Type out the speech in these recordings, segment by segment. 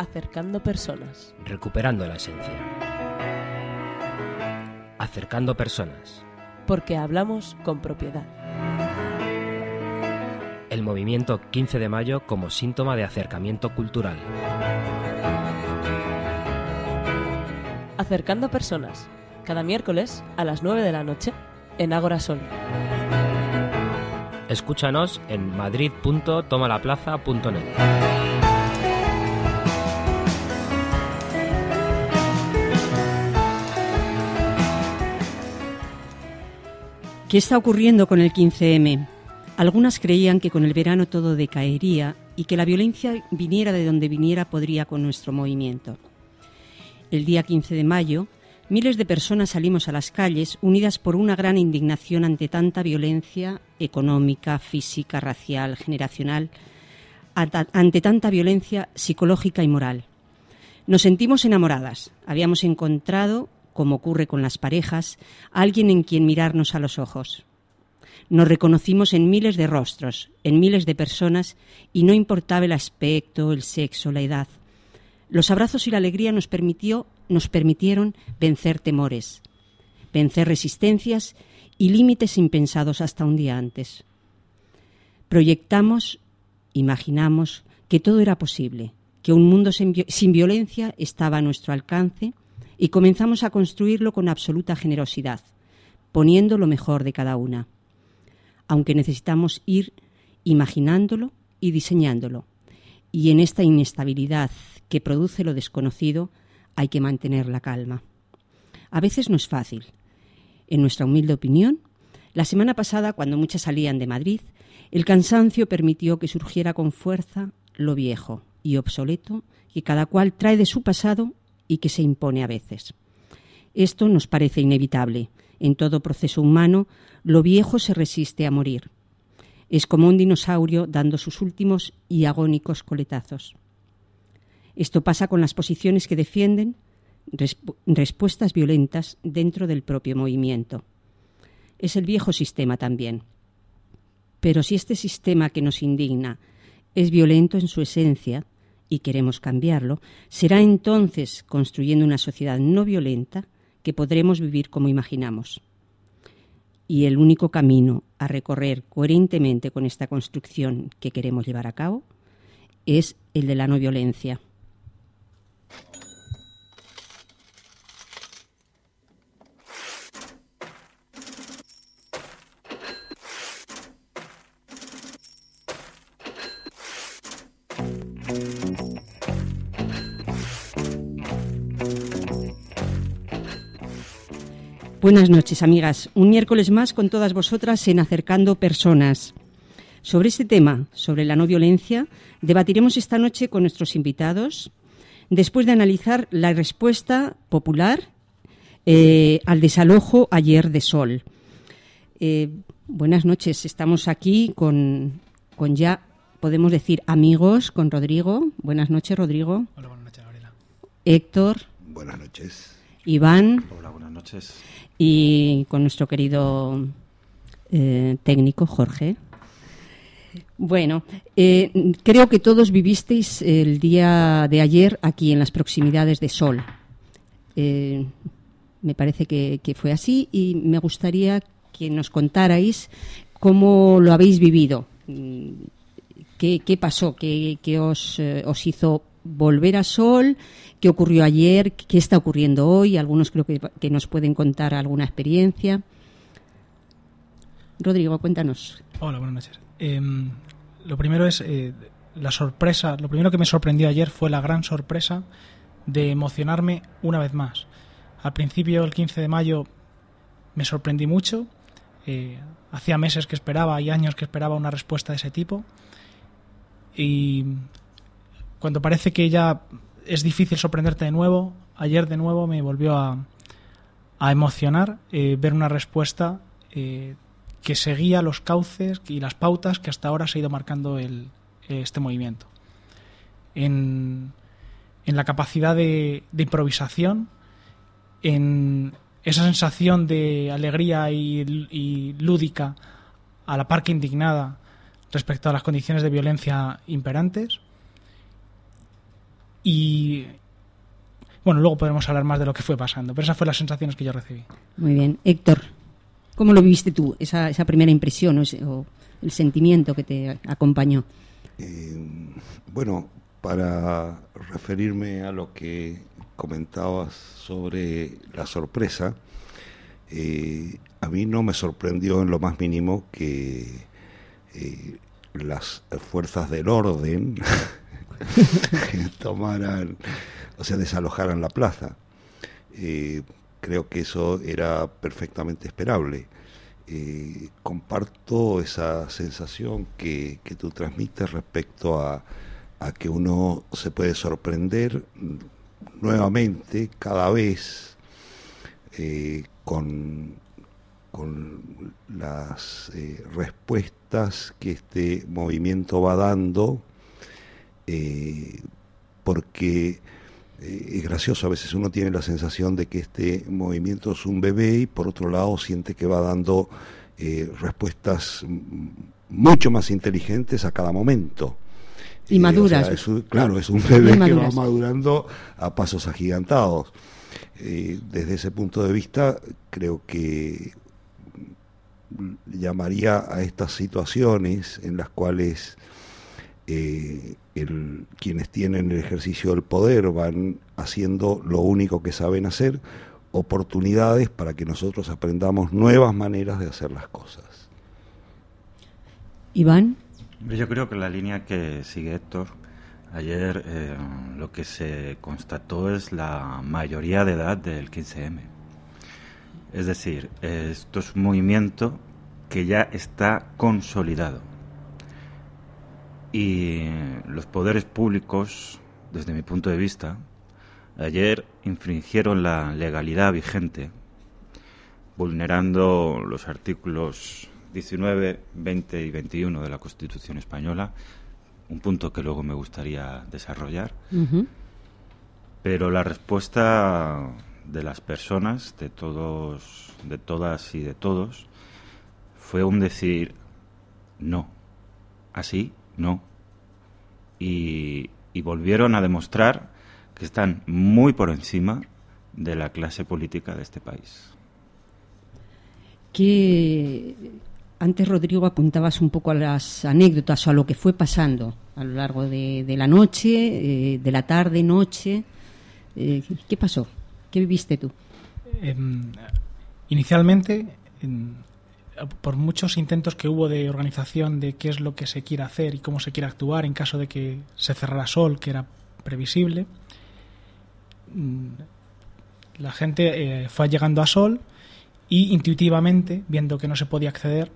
Acercando personas. Recuperando la esencia. Acercando personas. Porque hablamos con propiedad. El movimiento 15 de mayo como síntoma de acercamiento cultural. Acercando personas. Cada miércoles a las 9 de la noche en Ágora Sol. Escúchanos en madrid.tomalaplaza.net. ¿Qué está ocurriendo con el 15M? Algunas creían que con el verano todo decaería y que la violencia viniera de donde viniera podría con nuestro movimiento. El día 15 de mayo, miles de personas salimos a las calles unidas por una gran indignación ante tanta violencia económica, física, racial, generacional, ante tanta violencia psicológica y moral. Nos sentimos enamoradas. Habíamos encontrado como ocurre con las parejas, alguien en quien mirarnos a los ojos. Nos reconocimos en miles de rostros, en miles de personas, y no importaba el aspecto, el sexo, la edad. Los abrazos y la alegría nos, permitió, nos permitieron vencer temores, vencer resistencias y límites impensados hasta un día antes. Proyectamos, imaginamos que todo era posible, que un mundo sin violencia estaba a nuestro alcance y comenzamos a construirlo con absoluta generosidad, poniendo lo mejor de cada una, aunque necesitamos ir imaginándolo y diseñándolo. Y en esta inestabilidad que produce lo desconocido hay que mantener la calma. A veces no es fácil. En nuestra humilde opinión, la semana pasada, cuando muchas salían de Madrid, el cansancio permitió que surgiera con fuerza lo viejo y obsoleto que cada cual trae de su pasado y que se impone a veces. Esto nos parece inevitable. En todo proceso humano, lo viejo se resiste a morir. Es como un dinosaurio dando sus últimos y agónicos coletazos. Esto pasa con las posiciones que defienden respuestas violentas dentro del propio movimiento. Es el viejo sistema también. Pero si este sistema que nos indigna es violento en su esencia, y queremos cambiarlo, será entonces, construyendo una sociedad no violenta, que podremos vivir como imaginamos. Y el único camino a recorrer coherentemente con esta construcción que queremos llevar a cabo es el de la no violencia. Buenas noches, amigas. Un miércoles más con todas vosotras en Acercando Personas. Sobre este tema, sobre la no violencia, debatiremos esta noche con nuestros invitados, después de analizar la respuesta popular eh, al desalojo ayer de Sol. Eh, buenas noches, estamos aquí con, con, ya, podemos decir, amigos, con Rodrigo. Buenas noches, Rodrigo. Hola, buenas noches, Gabriela. Héctor. Buenas noches. Iván. Hola, buenas noches y con nuestro querido eh, técnico Jorge. Bueno, eh, creo que todos vivisteis el día de ayer aquí en las proximidades de Sol. Eh, me parece que, fue así y me gustaría que nos contarais cómo lo habéis vivido. ¿Qué, pasó? ¿Qué, os, os hizo volver a Sol? qué ocurrió ayer, qué está ocurriendo hoy. Algunos creo que, nos pueden contar alguna experiencia. Rodrigo, cuéntanos. Hola, buenas noches. Em, lo primero es eh, la sorpresa. Lo primero que me sorprendió ayer fue la gran sorpresa de emocionarme una vez más. Al principio, el 15 de mayo, me sorprendí mucho. Eh, hacía meses que esperaba y años que esperaba una respuesta de ese tipo. Y cuando parece que ya es difícil sorprenderte de nuevo. Ayer de nuevo me volvió a, emocionar eh, ver una respuesta eh, que seguía los cauces y las pautas que hasta ahora se ha ido marcando este movimiento. En, la capacidad de, de, improvisación, en esa sensación de alegría y, y lúdica a la par que indignada respecto a las condiciones de violencia imperantes y bueno, luego podremos hablar más de lo que fue pasando, pero esas fueron las sensaciones que yo recibí. Muy bien. Héctor, ¿cómo lo viviste tú, esa, esa primera impresión o, ese- o el sentimiento que te acompañó? Eh, bueno, para referirme a lo que comentabas sobre la sorpresa, eh, a mí no me sorprendió en lo más mínimo que eh, las fuerzas del orden tomaran, o sea, desalojaran la plaza. Eh, creo que eso era perfectamente esperable. Eh, comparto esa sensación que, que tú transmites respecto a, a que uno se puede sorprender nuevamente cada vez eh, con, con las respuestas que este movimiento va dando, eh, porque eh, es gracioso, a veces uno tiene la sensación de que este movimiento es un bebé y por otro lado siente que va dando eh, respuestas mucho más inteligentes a cada momento. Y Eh, o maduras. sea, es un- claro, es un bebé que va madurando a pasos agigantados. Eh, desde ese punto de vista, creo que llamaría a estas situaciones en las cuales eh, el- quienes tienen el ejercicio del poder van haciendo lo único que saben hacer, oportunidades para que nosotros aprendamos nuevas maneras de hacer las cosas. Iván, Yo creo que la línea que sigue Héctor, ayer eh, lo que se constató es la mayoría de edad del 15M. Es decir, esto es un movimiento que ya está consolidado. Y los poderes públicos, desde mi punto de vista, ayer infringieron la legalidad vigente, vulnerando los artículos 19, 20 y 21 de la Constitución española, un punto que luego me gustaría desarrollar. Pero la respuesta de las personas, de todos, de todas y de todos, fue un decir no, así no. Y, y volvieron a demostrar que están muy por encima de la clase política de este país. que antes Rodrigo apuntabas un poco a las anécdotas o a lo que fue pasando a lo largo de, de la noche, eh, de la tarde, noche. Eh, ¿Qué pasó? ¿Qué viviste tú? Em, inicialmente, por muchos intentos que hubo de organización de qué es lo que se quiere hacer y cómo se quiere actuar en caso de que se cerrara Sol, que era previsible, mm, la gente eh, fue llegando a Sol y intuitivamente, viendo que no se podía acceder,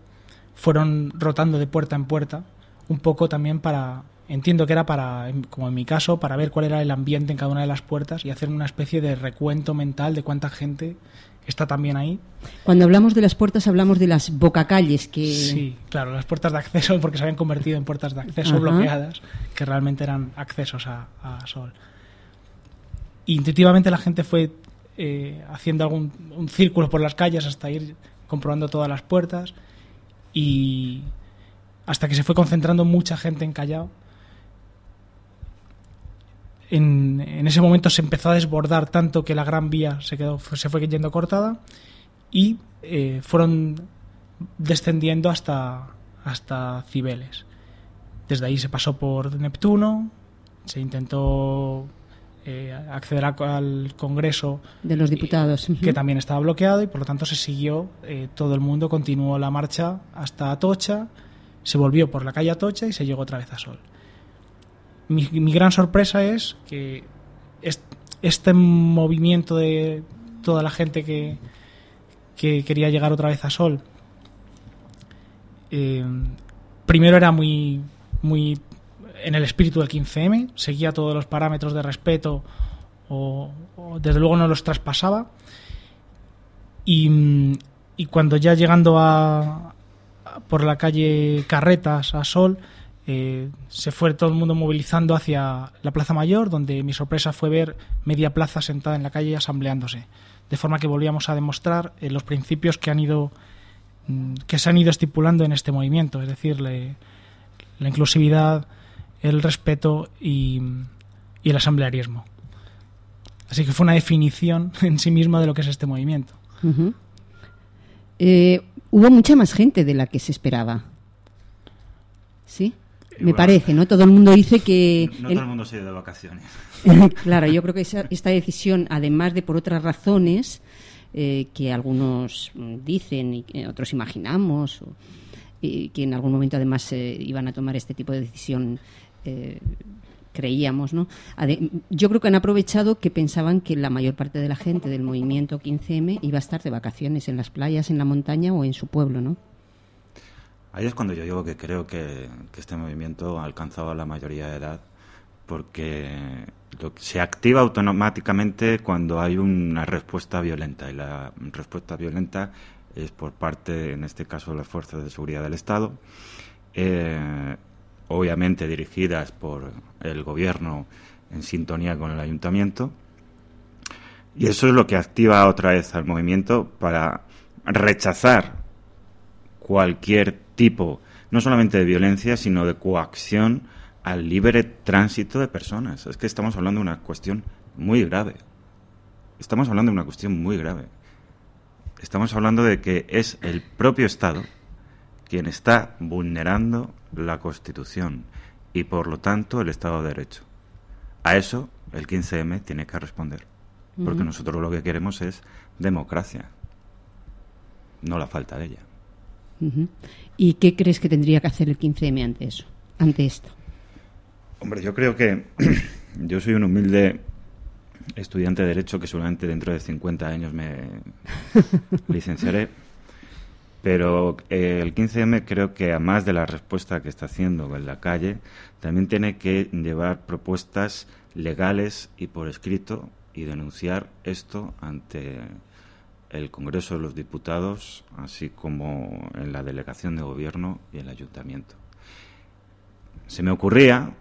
fueron rotando de puerta en puerta, un poco también para, entiendo que era para, como en mi caso, para ver cuál era el ambiente en cada una de las puertas y hacer una especie de recuento mental de cuánta gente está también ahí. Cuando hablamos de las puertas hablamos de las bocacalles que Sí, claro, las puertas de acceso, porque se habían convertido en puertas de acceso Ajá. bloqueadas, que realmente eran accesos a, a Sol. Intuitivamente la gente fue eh, haciendo algún un círculo por las calles hasta ir comprobando todas las puertas y hasta que se fue concentrando mucha gente en Callao. En, en ese momento se empezó a desbordar tanto que la gran vía se quedó se fue yendo cortada y eh, fueron descendiendo hasta, hasta Cibeles. Desde ahí se pasó por Neptuno, se intentó eh, acceder al Congreso de los diputados. que también estaba bloqueado y por lo tanto se siguió, eh, todo el mundo continuó la marcha hasta Atocha, se volvió por la calle Atocha y se llegó otra vez a Sol. Mi, mi gran sorpresa es que est- este movimiento de toda la gente que, que quería llegar otra vez a Sol, eh, primero era muy, muy en el espíritu del 15M, seguía todos los parámetros de respeto o, o desde luego no los traspasaba. Y, cuando ya llegando a- por la calle Carretas a Sol, eh, se fue todo el mundo movilizando hacia la Plaza Mayor, donde mi sorpresa fue ver media plaza sentada en la calle asambleándose. De forma que volvíamos a demostrar eh, los principios que han ido mm, que se han ido estipulando en este movimiento, es decir, le- la inclusividad, el respeto y, el asamblearismo. Así que fue una definición en sí misma de lo que es este movimiento. Eh, hubo mucha más gente de la que se esperaba. ¿Sí? Me parece, ¿no? Todo el mundo dice que... No, todo el mundo se ha ido de vacaciones. claro, yo creo que esta decisión, además de por otras razones eh, que algunos dicen y que otros imaginamos, y que en algún momento además eh, iban a tomar este tipo de decisión eh, creíamos, ¿no? Yo creo que han aprovechado que pensaban que la mayor parte de la gente del movimiento 15M iba a estar de vacaciones en las playas, en la montaña o en su pueblo, ¿no? Ahí es cuando yo digo que creo que, este movimiento ha alcanzado la mayoría de edad porque se activa automáticamente cuando hay una respuesta violenta y la respuesta violenta es por parte, en este caso, de las fuerzas de seguridad del Estado. Eh, obviamente dirigidas por el gobierno en sintonía con el ayuntamiento. Y eso es lo que activa otra vez al movimiento para rechazar cualquier tipo, no solamente de violencia, sino de coacción al libre tránsito de personas. Es que estamos hablando de una cuestión muy grave. Estamos hablando de una cuestión muy grave. Estamos hablando de que es el propio Estado quien está vulnerando la Constitución y, por lo tanto, el Estado de Derecho. A eso el 15M tiene que responder, porque nosotros lo que queremos es democracia, no la falta de ella. ¿Y qué crees que tendría que hacer el 15M ante eso, ante esto? Hombre, yo creo que yo soy un humilde estudiante de Derecho que seguramente dentro de 50 años me licenciaré pero eh, el 15M creo que, a más de la respuesta que está haciendo en la calle, también tiene que llevar propuestas legales y por escrito y denunciar esto ante el Congreso de los Diputados, así como en la delegación de gobierno y el ayuntamiento. Se me ocurría,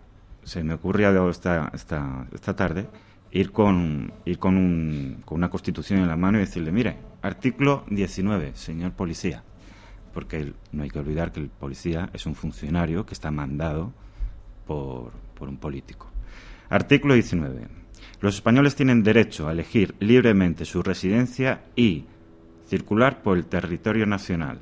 se me ocurría esta, esta, esta tarde, ir con, ir con, un, con una constitución en la mano y decirle, mire, artículo 19, señor policía porque no hay que olvidar que el policía es un funcionario que está mandado por, un político. Artículo 19. Los españoles tienen derecho a elegir libremente su residencia y circular por el territorio nacional.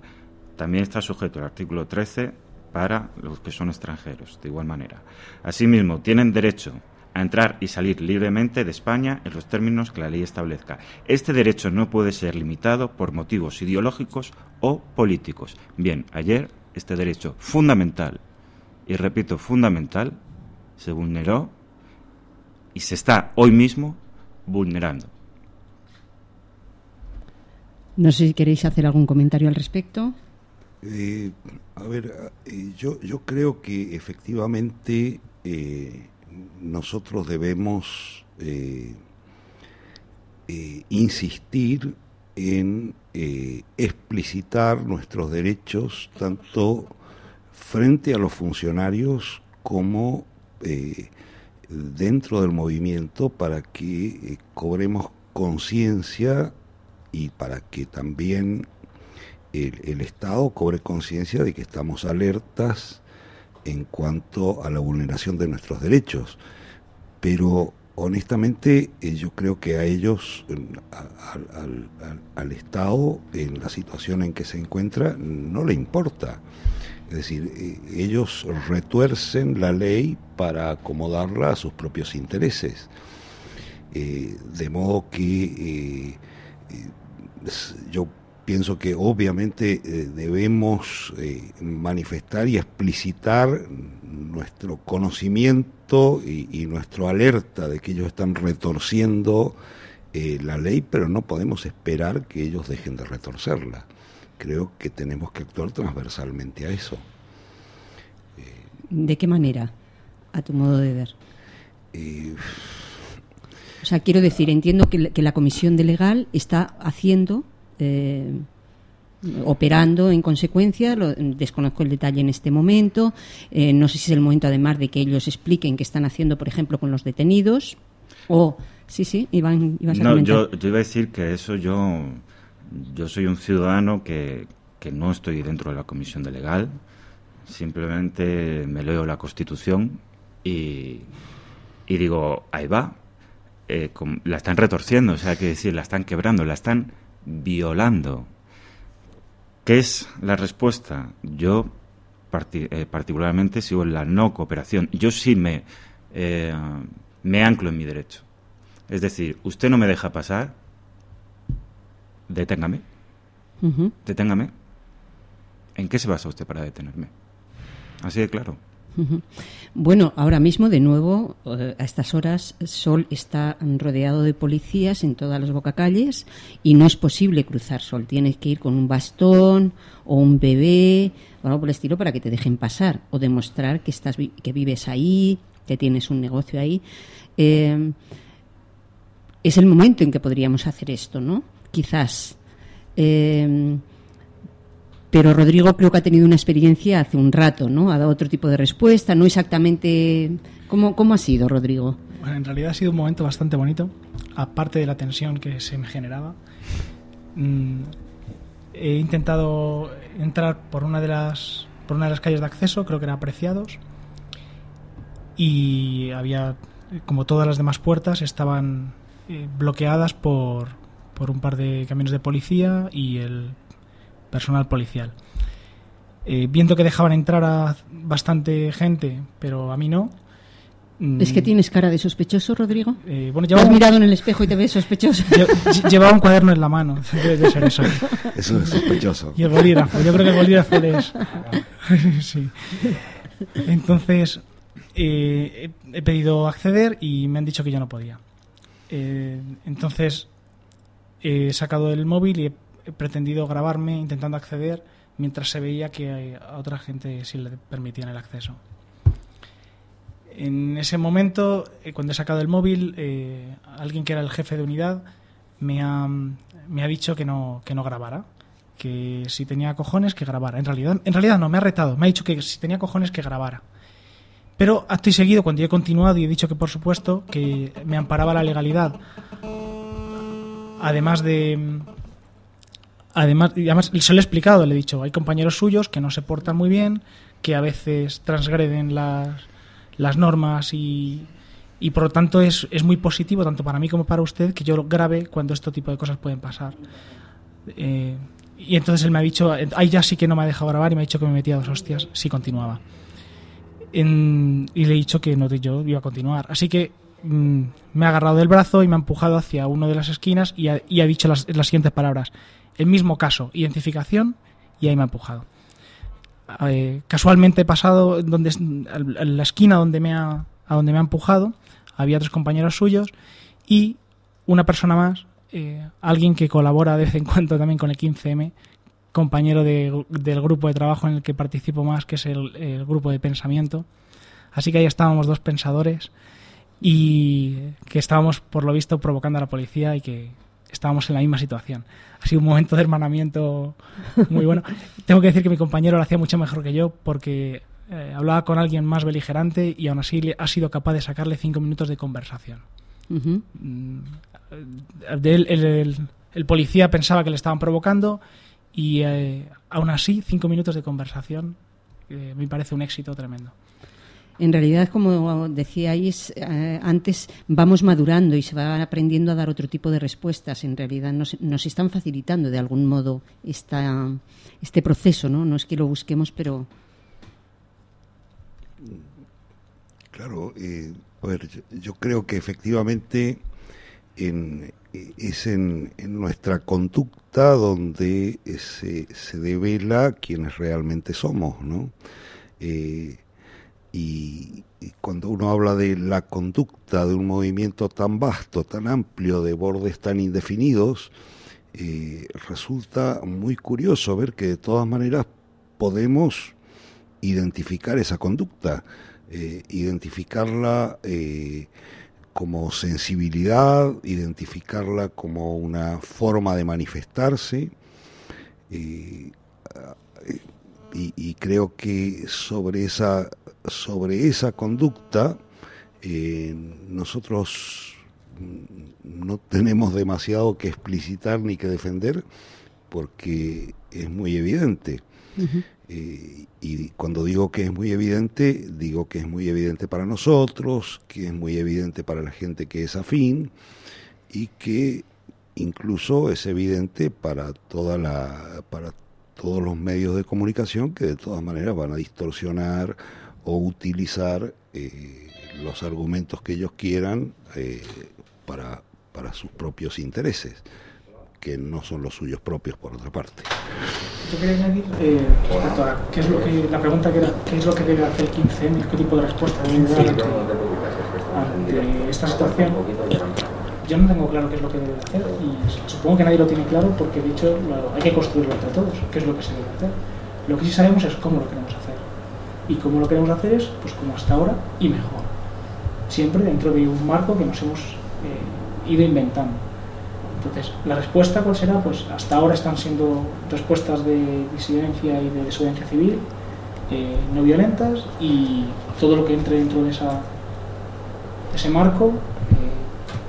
También está sujeto al artículo 13 para los que son extranjeros, de igual manera. Asimismo, tienen derecho a entrar y salir libremente de España en los términos que la ley establezca. Este derecho no puede ser limitado por motivos ideológicos o políticos. Bien, ayer este derecho fundamental, y repito, fundamental, se vulneró y se está hoy mismo vulnerando. No sé si queréis hacer algún comentario al respecto. Eh, a ver, eh, yo, yo creo que efectivamente eh, nosotros debemos eh, eh, insistir en eh, explicitar nuestros derechos tanto frente a los funcionarios como dentro del movimiento para que cobremos conciencia y para que también el Estado cobre conciencia de que estamos alertas en cuanto a la vulneración de nuestros derechos. Pero honestamente eh, yo creo que a ellos, al, Estado, en la situación en que se encuentra, no le importa. Es decir, eh, ellos retuercen la ley para acomodarla a sus propios intereses. Eh, de modo que yo pienso que obviamente eh, debemos eh, manifestar y explicitar nuestro conocimiento y, nuestro alerta de que ellos están retorciendo eh, la ley, pero no podemos esperar que ellos dejen de retorcerla. Creo que tenemos que actuar transversalmente a eso. ¿De qué manera, a tu modo de ver? o sea, quiero decir, entiendo que, que la Comisión de Legal está haciendo eh, operando en consecuencia. desconozco el detalle en este momento. Eh, no sé si es el momento, además, de que ellos expliquen qué están haciendo, por ejemplo, con los detenidos. O, sí, sí, Iván, ibas a no, yo, yo, iba a decir que eso yo, yo soy un ciudadano que, que no estoy dentro de la comisión de legal. Simplemente me leo la Constitución y, Y digo, ahí va, eh, la están retorciendo, o sea, que decir, la están quebrando, la están violando. ¿Qué es la respuesta? Yo parti- eh, particularmente sigo en la no cooperación. Yo sí me, eh, me anclo en mi derecho. Es decir, usted no me deja pasar, deténgame, deténgame. ¿En qué se basa usted para detenerme? Así de claro. Bueno, ahora mismo, de nuevo, eh, a estas horas, Sol está rodeado de policías en todas las bocacalles y no es posible cruzar Sol. Tienes que ir con un bastón o un bebé o algo por el estilo para que te dejen pasar o demostrar que, estás, que vives ahí, que tienes un negocio ahí. Eh, es el momento en que podríamos hacer esto, ¿no? Quizás. Eh, pero Rodrigo creo que ha tenido una experiencia hace un rato, ¿no? Ha dado otro tipo de respuesta, no exactamente... ¿Cómo, cómo ha sido, Rodrigo? Bueno, en realidad ha sido un momento bastante bonito, aparte de la tensión que se me generaba. Mm, he intentado entrar por una de las por una de las calles de acceso, creo que era Apreciados, y había, como todas las demás puertas, estaban eh, bloqueadas por, por un par de camiones de policía y el personal policial. Eh, viendo que dejaban entrar a bastante gente, pero a mí no. mm, ¿Es que tienes cara de sospechoso, Rodrigo? eh, bueno, ¿Te llevaba has mirado en el espejo y te ves sospechoso? lle- llevaba un cuaderno en la mano, debe de ser eso. Eso es sospechoso. Y el bolígrafo, yo creo que el bolígrafo es. sí. Entonces, eh, he, he pedido acceder y me han dicho que yo no podía. Eh, entonces, he sacado el móvil y he, pretendido grabarme intentando acceder mientras se veía que a otra gente sí le permitían el acceso. En ese momento, eh, cuando he sacado el móvil, eh, alguien que era el jefe de unidad me ha, me ha dicho que no, que no grabara, que si tenía cojones que grabara. En realidad, en realidad no, me ha retado, me ha dicho que si tenía cojones que grabara. Pero acto y seguido, cuando yo he continuado y he dicho que por supuesto que me amparaba la legalidad, además de... Además, además se lo he explicado, le he dicho, hay compañeros suyos que no se portan muy bien, que a veces transgreden las, las normas y, y por lo tanto es, es muy positivo, tanto para mí como para usted, que yo lo grabe cuando este tipo de cosas pueden pasar. Eh, y entonces él me ha dicho, ahí ya sí que no me ha dejado grabar y me ha dicho que me metía dos hostias si continuaba. Y le he dicho que no, yo iba a continuar. Así que mm, me ha agarrado del brazo y me ha empujado hacia una de las esquinas y ha, dicho las, siguientes palabras. El mismo caso, identificación, y ahí me ha empujado. Eh, casualmente he pasado donde, a la esquina donde me ha, a donde me ha empujado, había tres compañeros suyos y una persona más, eh, alguien que colabora de vez en cuando también con el 15M, compañero de- del grupo de trabajo en el que participo más, que es el, el grupo de pensamiento. Así que ahí estábamos dos pensadores y que estábamos, por lo visto, provocando a la policía y que estábamos en la misma situación. Ha sido un momento de hermanamiento muy bueno. Tengo que decir que mi compañero lo hacía mucho mejor que yo porque eh, hablaba con alguien más beligerante y aún así le- ha sido capaz de sacarle cinco minutos de conversación. Mm, el policía pensaba que le estaban provocando y eh, aún así cinco minutos de conversación eh, me parece un éxito tremendo. En realidad, como decíais eh, antes, vamos madurando y se va aprendiendo a dar otro tipo de respuestas. En realidad nos, están facilitando de algún modo esta, este proceso, ¿no? No es que lo busquemos, pero Claro, eh, a ver, yo, creo que efectivamente en- es en, nuestra conducta donde se, se devela quienes realmente somos, ¿no? Eh, y, cuando uno habla de la conducta de un movimiento tan vasto, tan amplio, de bordes tan indefinidos, eh, resulta muy curioso ver que de todas maneras podemos identificar esa conducta, eh, identificarla eh, como sensibilidad, identificarla como una forma de manifestarse. Eh, eh, y, y creo que sobre esa, sobre esa conducta eh, nosotros mm, no tenemos demasiado que explicitar ni que defender porque es muy evidente. y cuando digo que es muy evidente, digo que es muy evidente para nosotros, que es muy evidente para la gente que es afín y que incluso es evidente para toda la para todos los medios de comunicación que de todas maneras van a distorsionar o utilizar eh, los argumentos que ellos quieran eh, para, para sus propios intereses, que no son los suyos propios por otra parte. Yo quería añadir, eh, ¿qué es lo que, la pregunta que era, ¿qué es lo que debe hacer el 15M? ¿Qué tipo de respuesta debe dar ante, ante esta situación? Yo no tengo claro qué es lo que debe hacer y supongo que nadie lo tiene claro porque de hecho hay que construirlo entre todos, qué es lo que se debe hacer. Lo que sí sabemos es cómo lo queremos hacer. Y cómo lo queremos hacer es pues como hasta ahora y mejor. Siempre dentro de un marco que nos hemos eh, ido inventando. Entonces, la respuesta cuál será? Pues hasta ahora están siendo respuestas de disidencia y de desobediencia civil, eh, no violentas y todo lo que entre dentro de esa, ese marco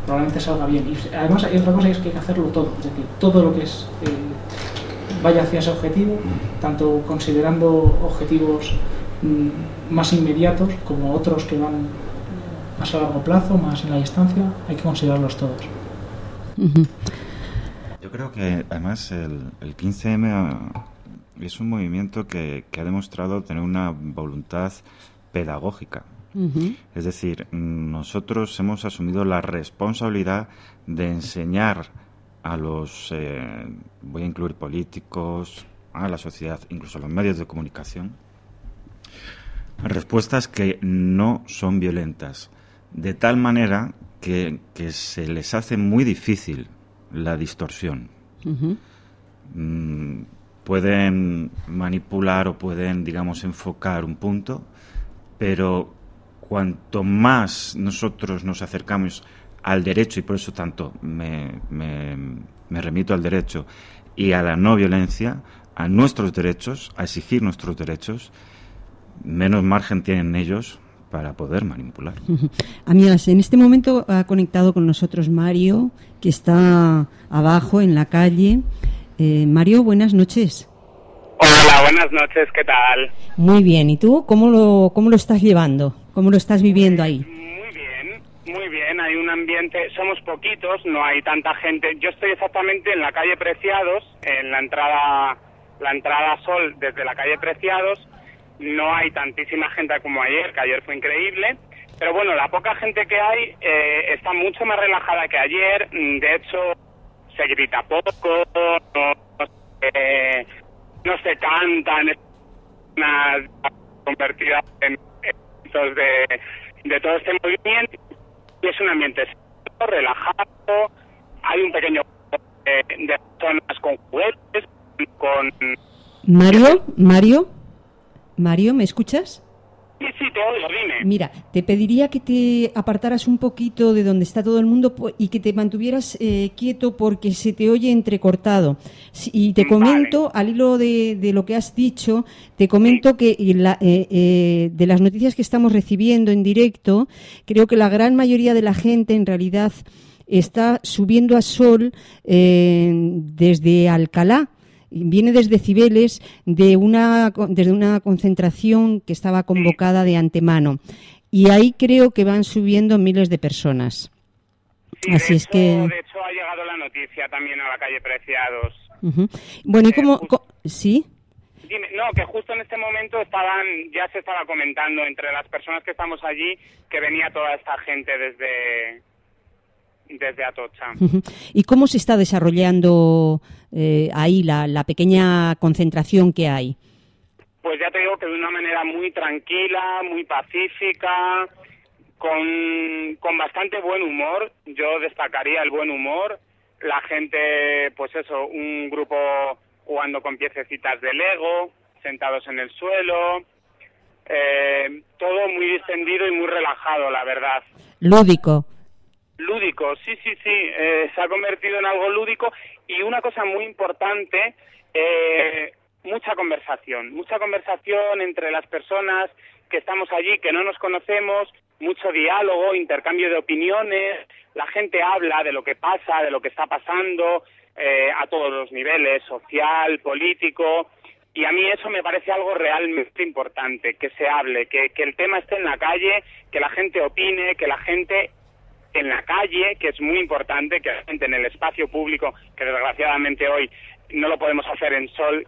probablemente salga bien. Y además hay otra cosa es que hay que hacerlo todo, es decir, todo lo que es eh, vaya hacia ese objetivo, tanto considerando objetivos mm, más inmediatos como otros que van más a largo plazo, más en la distancia, hay que considerarlos todos. Yo creo que además el, el 15M es un movimiento que, que ha demostrado tener una voluntad pedagógica es decir, nosotros hemos asumido la responsabilidad de enseñar a los, eh, voy a incluir políticos, a la sociedad, incluso a los medios de comunicación, respuestas que no son violentas, de tal manera que, se les hace muy difícil la distorsión. Mm, pueden manipular o pueden, digamos, enfocar un punto, pero cuanto más nosotros nos acercamos al derecho, y por eso tanto me, remito al derecho y a la no violencia, a nuestros derechos, a exigir nuestros derechos, menos margen tienen ellos para poder manipular. Amigas, en este momento ha conectado con nosotros Mario, que está abajo en la calle. Eh, Mario, buenas noches. Hola, buenas noches, ¿qué tal? Muy bien, ¿y tú cómo lo, cómo lo estás llevando? ¿Cómo lo estás viviendo ahí? Muy bien, muy bien. Hay un ambiente, somos poquitos, no hay tanta gente. Yo estoy exactamente en la calle Preciados, en la entrada, la entrada Sol desde la calle Preciados. No hay tantísima gente como ayer, que ayer fue increíble. Pero bueno, la poca gente que hay eh, está mucho más relajada que ayer. De hecho, se grita poco, no, se, no se cantan, convertida en de, de todo este movimiento y es un ambiente relajado, hay un pequeño de, de personas con juguetes, con... Mario, Mario, Mario, ¿me escuchas? Sí, sí, te oigo, dime. Mira, te pediría que te apartaras un poquito de donde está todo el mundo y que te mantuvieras eh, quieto porque se te oye entrecortado. Y te comento, al hilo de, lo que has dicho, te comento que eh, eh, de las noticias que estamos recibiendo en directo, creo que la gran mayoría de la gente en realidad está subiendo a Sol desde Alcalá viene desde Cibeles de una, desde una concentración que estaba convocada de antemano. Y ahí creo que van subiendo miles de personas. Así es que. De hecho, ha llegado la noticia también a la calle Preciados. Bueno, ¿y cómo.? ¿Sí? no, que justo en este momento estaban, ya se estaba comentando entre las personas que estamos allí que venía toda esta gente desde, desde Atocha. ¿Y cómo se está desarrollando eh, ahí la, la pequeña concentración que hay? Pues ya te digo que de una manera muy tranquila, muy pacífica, con, con bastante buen humor. Yo destacaría el buen humor. La gente, pues eso, un grupo jugando con piececitas de Lego, sentados en el suelo. Eh, todo muy distendido y muy relajado, la verdad. Lúdico. Lúdico, sí, sí, sí, eh, se ha convertido en algo lúdico. Y una cosa muy importante, eh, mucha conversación, mucha conversación entre las personas que estamos allí, que no nos conocemos, mucho diálogo, intercambio de opiniones, la gente habla de lo que pasa, de lo que está pasando eh, a todos los niveles, social, político, y a mí eso me parece algo realmente importante, que se hable, que, que el tema esté en la calle, que la gente opine, que la gente en la calle, que es muy importante, que la gente en el espacio público, que desgraciadamente hoy no lo podemos hacer en sol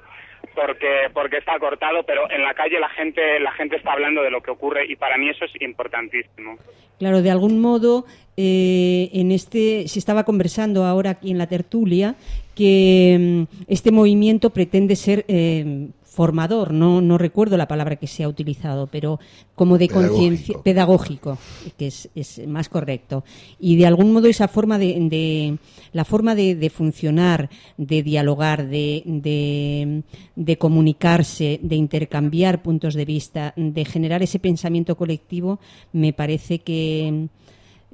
porque porque está cortado, pero en la calle la gente la gente está hablando de lo que ocurre y para mí eso es importantísimo. Claro, de algún modo eh, en este se estaba conversando ahora aquí en la tertulia que mm, este movimiento pretende ser eh, formador, no, no recuerdo la palabra que se ha utilizado, pero como de conciencia pedagógico, que es, es, más correcto. Y de algún modo esa forma de, de la forma de, de, funcionar, de dialogar, de, de, de comunicarse, de intercambiar puntos de vista, de generar ese pensamiento colectivo, me parece que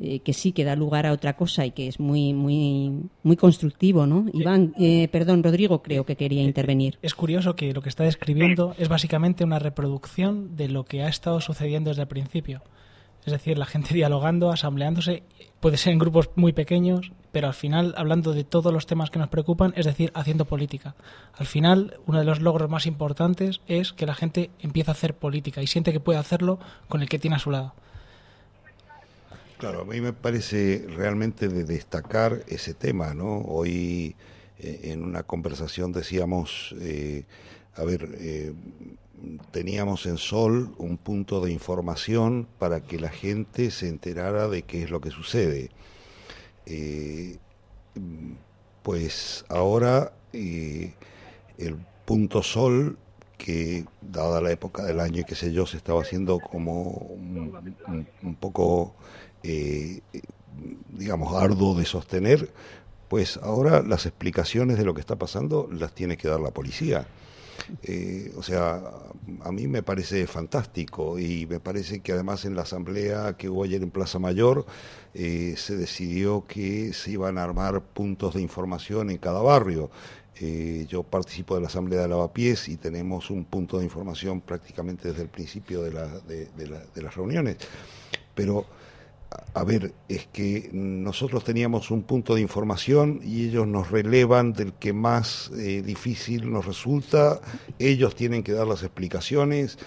eh, que sí que da lugar a otra cosa y que es muy muy muy constructivo, ¿no? Iván, eh, perdón, Rodrigo, creo que quería intervenir. Es curioso que lo que está describiendo es básicamente una reproducción de lo que ha estado sucediendo desde el principio. Es decir, la gente dialogando, asambleándose, puede ser en grupos muy pequeños, pero al final hablando de todos los temas que nos preocupan, es decir, haciendo política. Al final, uno de los logros más importantes es que la gente empieza a hacer política y siente que puede hacerlo con el que tiene a su lado. Claro, a mí me parece realmente de destacar ese tema, ¿no? Hoy eh, en una conversación decíamos, eh, a ver, eh, teníamos en Sol un punto de información para que la gente se enterara de qué es lo que sucede. Pues ahora el punto Sol que dada la época del año y qué sé yo, se estaba haciendo como un poco eh, digamos, arduo de sostener, pues ahora las explicaciones de lo que está pasando las tiene que dar la policía. Eh, o sea, a mí me parece fantástico y me parece que además en la asamblea que hubo ayer en Plaza Mayor eh, se decidió que se iban a armar puntos de información en cada barrio. Yo participo de la Asamblea de Lavapiés y tenemos un punto de información prácticamente desde el principio de, de, la, de las reuniones. Pero a ver, es que nosotros teníamos un punto de información y ellos nos relevan del que más eh, difícil nos resulta, ellos tienen que dar las explicaciones,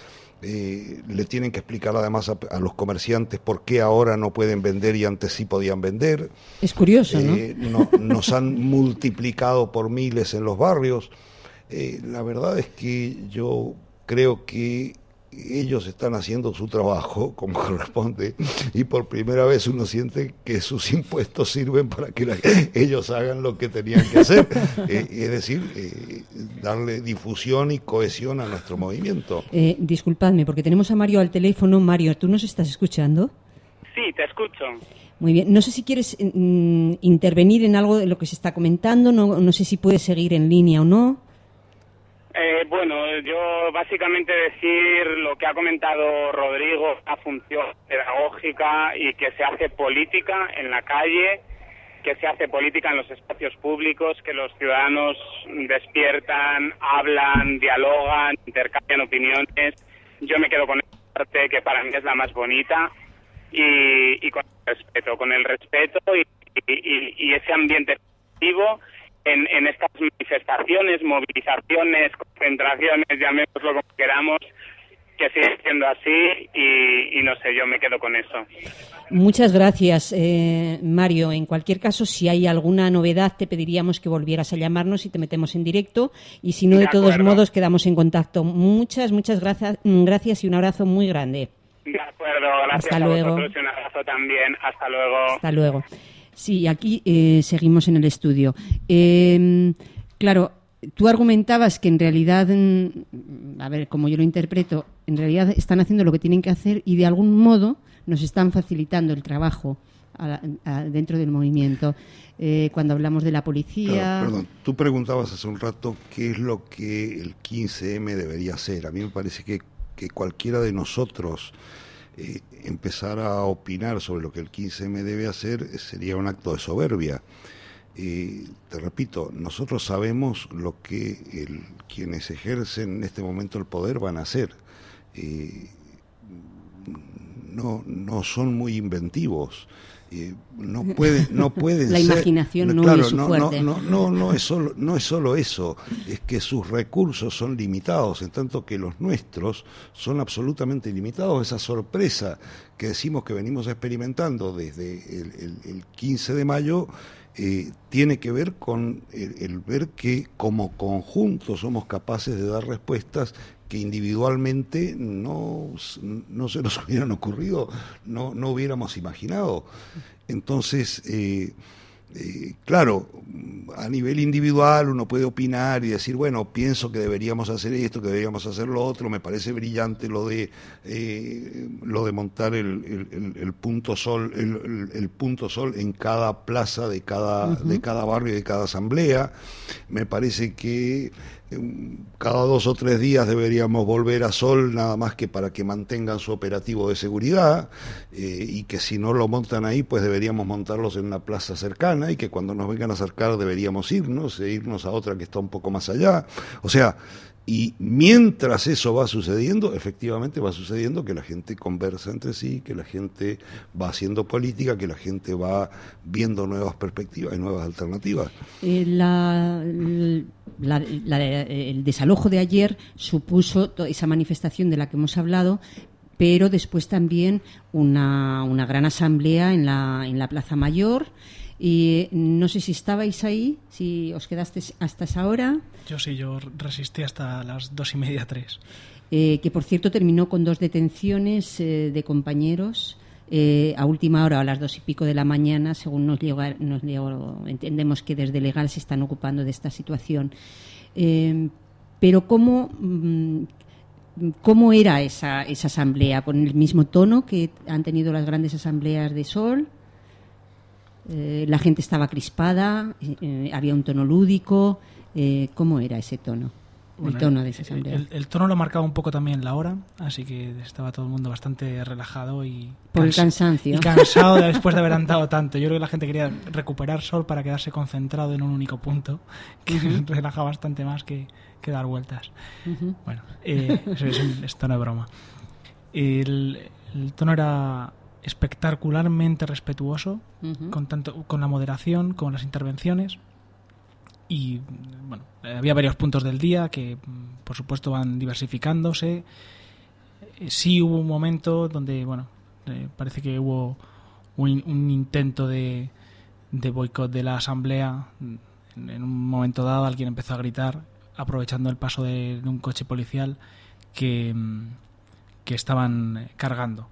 eh, le tienen que explicar además a, a, los comerciantes por qué ahora no pueden vender y antes sí podían vender. Es curioso, eh, ¿no? ¿no? Nos han multiplicado por miles en los barrios. Eh, la verdad es que yo creo que ellos están haciendo su trabajo como corresponde y por primera vez uno siente que sus impuestos sirven para que la, ellos hagan lo que tenían que hacer, eh, es decir, eh, darle difusión y cohesión a nuestro movimiento. Eh, disculpadme, porque tenemos a Mario al teléfono. Mario, ¿tú nos estás escuchando? Sí, te escucho. Muy bien. No sé si quieres mm, intervenir en algo de lo que se está comentando, no, no sé si puedes seguir en línea o no. Eh, bueno, yo básicamente decir lo que ha comentado Rodrigo, la función pedagógica y que se hace política en la calle, que se hace política en los espacios públicos, que los ciudadanos despiertan, hablan, dialogan, intercambian opiniones. Yo me quedo con esta parte que para mí es la más bonita y, y con el respeto, con el respeto y, y, y ese ambiente activo en, en estas manifestaciones, movilizaciones, concentraciones, llamémoslo como queramos, que sigue siendo así y, y, no sé, yo me quedo con eso. Muchas gracias, eh, Mario. En cualquier caso, si hay alguna novedad, te pediríamos que volvieras a llamarnos y te metemos en directo. Y si no, de, de todos modos, quedamos en contacto. Muchas, muchas gracias, gracias y un abrazo muy grande. De acuerdo, gracias Hasta a luego. vosotros y un abrazo también. Hasta luego. Hasta luego. Sí, aquí eh, seguimos en el estudio. Eh, claro, tú argumentabas que en realidad, mm, a ver, como yo lo interpreto, en realidad están haciendo lo que tienen que hacer y de algún modo nos están facilitando el trabajo dentro del movimiento. Eh, cuando hablamos de la policía. Perdón, tú preguntabas hace un rato qué es lo que el 15M debería hacer. A mí me parece que, que cualquiera de nosotros eh, empezar a opinar sobre lo que el 15M debe hacer sería un acto de soberbia. Eh, te repito, nosotros sabemos lo que el, quienes ejercen en este momento el poder van a hacer. Eh, no, no son muy inventivos. Eh, no puede no pueden la imaginación no, es no, fuerte. No, no, no, es solo, no es solo eso, es que sus recursos son limitados, en tanto que los nuestros son absolutamente limitados. Esa sorpresa que decimos que venimos experimentando desde el, 15 de mayo eh, tiene que ver con el, ver que como conjunto somos capaces de dar respuestas que individualmente no, no se nos hubieran ocurrido, no, no hubiéramos imaginado. Entonces, eh, eh, claro, a nivel individual uno puede opinar y decir, bueno, pienso que deberíamos hacer esto, que deberíamos hacer lo otro, me parece brillante lo de eh, lo de montar el, punto sol, el, punto sol en cada plaza de cada, de cada barrio y de cada asamblea. Me parece que cada dos o tres días deberíamos volver a Sol nada más que para que mantengan su operativo de seguridad eh, y que si no lo montan ahí pues deberíamos montarlos en una plaza cercana y que cuando nos vengan a acercar deberíamos irnos e irnos a otra que está un poco más allá. O sea, y mientras eso va sucediendo, efectivamente va sucediendo que la gente conversa entre sí, que la gente va haciendo política, que la gente va viendo nuevas perspectivas y nuevas alternativas. Eh, el desalojo de ayer supuso esa manifestación de la que hemos hablado, pero después también una, gran asamblea en la Plaza Mayor y no sé si estabais ahí, si os quedasteis hasta esa hora. Yo sí, yo resistí hasta las dos y media, tres. Eh, que por cierto terminó con dos detenciones eh, de compañeros. Eh, a última hora, a las dos y pico de la mañana, según nos llegó, nos entendemos que desde legal se están ocupando de esta situación. pero ¿cómo, mm, ¿cómo era esa, esa asamblea? ¿Con el mismo tono que han tenido las grandes asambleas de Sol? Eh, la gente estaba crispada, eh, eh, había un tono lúdico. ¿Cómo era ese tono? el tono de esa asamblea. El, tono lo marcaba un poco también la hora, así que estaba todo el mundo bastante relajado y. Por el cansancio. Y cansado después de haber andado tanto. Yo creo que la gente quería recuperar sol para quedarse concentrado en un único punto, que relaja bastante más que, dar vueltas. Bueno, eso es, tono de broma. el tono era espectacularmente respetuoso con tanto con la moderación, con las intervenciones y bueno, había varios puntos del día que por supuesto van diversificándose. Eh, sí hubo un momento donde bueno, eh, parece que hubo un, intento de, de boicot de la asamblea. En, un momento dado alguien empezó a gritar aprovechando el paso de, un coche policial que, que estaban cargando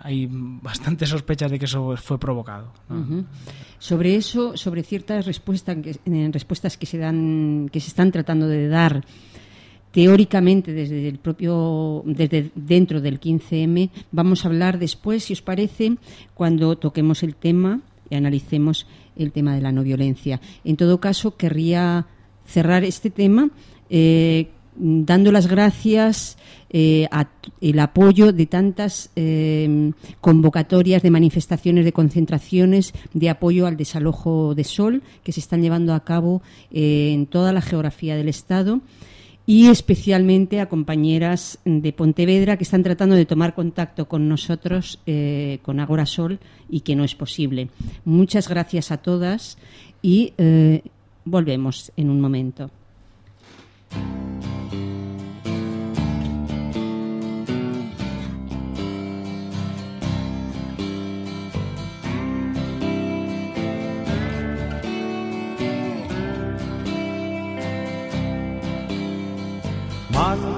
hay bastantes sospechas de que eso fue provocado. Sobre eso, sobre ciertas respuestas que, respuestas que se dan, que se están tratando de dar teóricamente desde el propio desde dentro del 15M, vamos a hablar después, si os parece, cuando toquemos el tema y analicemos el tema de la no violencia. En todo caso, querría cerrar este tema eh, dando las gracias eh, el apoyo de tantas eh, convocatorias de manifestaciones, de concentraciones de apoyo al desalojo de Sol que se están llevando a cabo eh, en toda la geografía del Estado y especialmente a compañeras de Pontevedra que están tratando de tomar contacto con nosotros, con Agora Sol, y que no es posible. Muchas gracias a todas y volvemos en un momento. Martin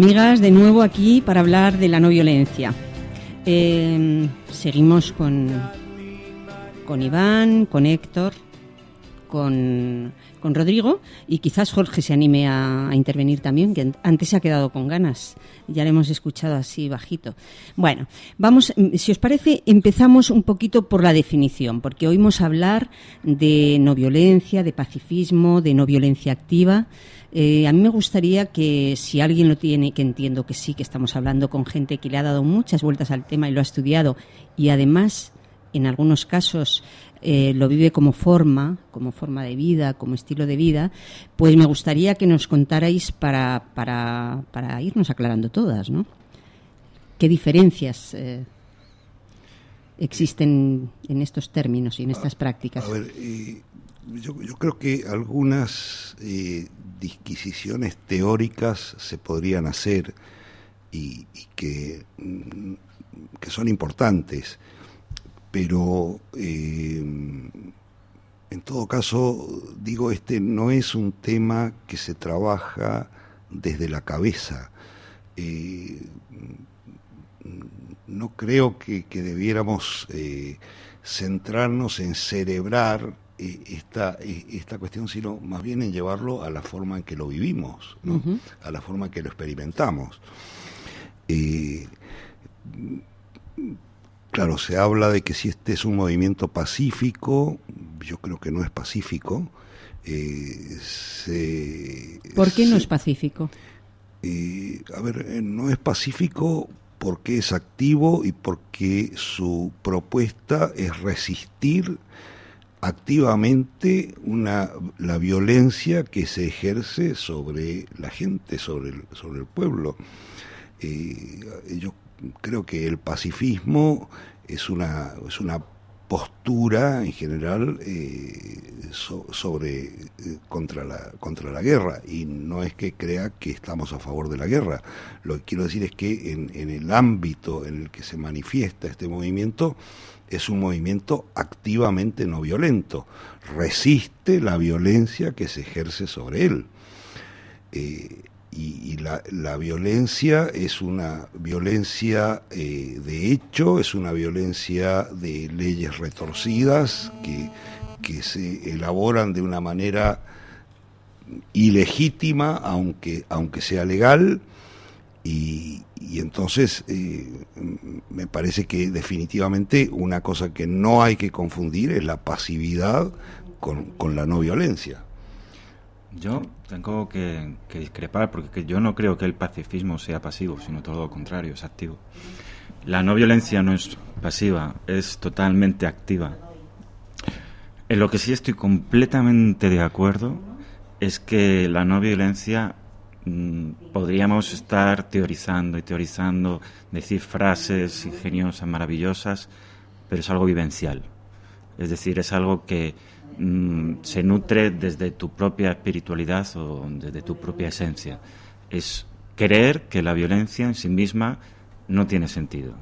Amigas, de nuevo aquí para hablar de la no violencia. Eh, seguimos con, con Iván, con Héctor, con, con Rodrigo y quizás Jorge se anime a, a intervenir también, que antes se ha quedado con ganas. Ya le hemos escuchado así bajito. Bueno, vamos, si os parece, empezamos un poquito por la definición, porque oímos hablar de no violencia, de pacifismo, de no violencia activa. Eh, a mí me gustaría que si alguien lo tiene, que entiendo que sí, que estamos hablando con gente que le ha dado muchas vueltas al tema y lo ha estudiado y además, en algunos casos, eh, lo vive como forma, como forma de vida, como estilo de vida, pues me gustaría que nos contarais para, para, para irnos aclarando todas, ¿no? ¿Qué diferencias eh, existen en estos términos y en estas prácticas? A ver, eh, yo, yo creo que algunas disquisiciones teóricas se podrían hacer y, que, mm, que son importantes, pero eh, en todo caso, digo, este no es un tema que se trabaja desde la cabeza. Eh, no creo que, debiéramos eh, centrarnos en celebrar esta, eh, esta cuestión, sino más bien en llevarlo a la forma en que lo vivimos, a la forma en que lo experimentamos. Eh, claro, se habla de que si este es un movimiento pacífico, yo creo que no es pacífico. eh, se- ¿Por qué no es pacífico? eh, a ver, eh, no es pacífico porque es activo y porque su propuesta es resistir activamente una, la violencia que se ejerce sobre la gente, sobre el, sobre el pueblo. Eh, yo creo que el pacifismo es una, es una postura en general eh, so- sobre eh, contra la contra la guerra y no es que crea que estamos a favor de la guerra lo que quiero decir es que en, en el ámbito en el que se manifiesta este movimiento es un movimiento activamente no violento. Resiste la violencia que se ejerce sobre él. Eh, y, la, la violencia es una violencia eh, de hecho, es una violencia de leyes retorcidas que, que se elaboran de una manera ilegítima, aunque, aunque sea legal, y, y entonces eh, me parece que definitivamente una cosa que no hay que confundir es la pasividad con, con la no violencia. Yo tengo que, que discrepar porque que yo no creo que el pacifismo sea pasivo, sino todo lo contrario, es activo. La no violencia no es pasiva, es totalmente activa. En lo que sí estoy completamente de acuerdo es que la no violencia podríamos estar teorizando y teorizando, decir frases ingeniosas, maravillosas, pero es algo vivencial. Es decir, es algo que mm, se nutre desde tu propia espiritualidad o desde tu propia esencia. Es creer que la violencia en sí misma no tiene sentido.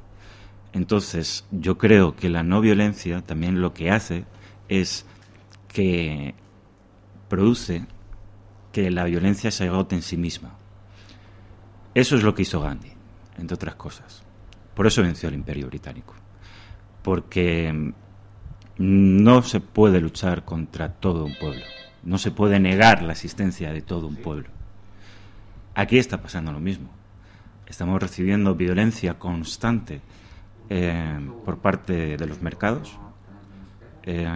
Entonces, yo creo que la no violencia también lo que hace es que produce que la violencia se agote en sí misma. Eso es lo que hizo Gandhi, entre otras cosas. Por eso venció el imperio británico. Porque mm, no se puede luchar contra todo un pueblo. No se puede negar la existencia de todo un pueblo. Aquí está pasando lo mismo. Estamos recibiendo violencia constante eh, por parte de los mercados. Eh,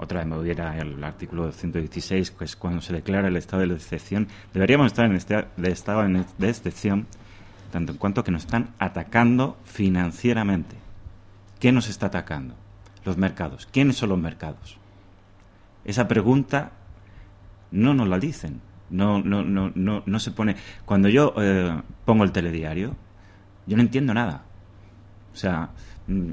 otra vez me hubiera el artículo 116, que es cuando se declara el estado de excepción. Deberíamos estar en este estado de excepción, tanto en cuanto que nos están atacando financieramente. ¿Qué nos está atacando? Los mercados. ¿Quiénes son los mercados? Esa pregunta no nos la dicen. No, no, no, no, no se pone. Cuando yo eh, pongo el telediario, yo no entiendo nada. O sea, mm,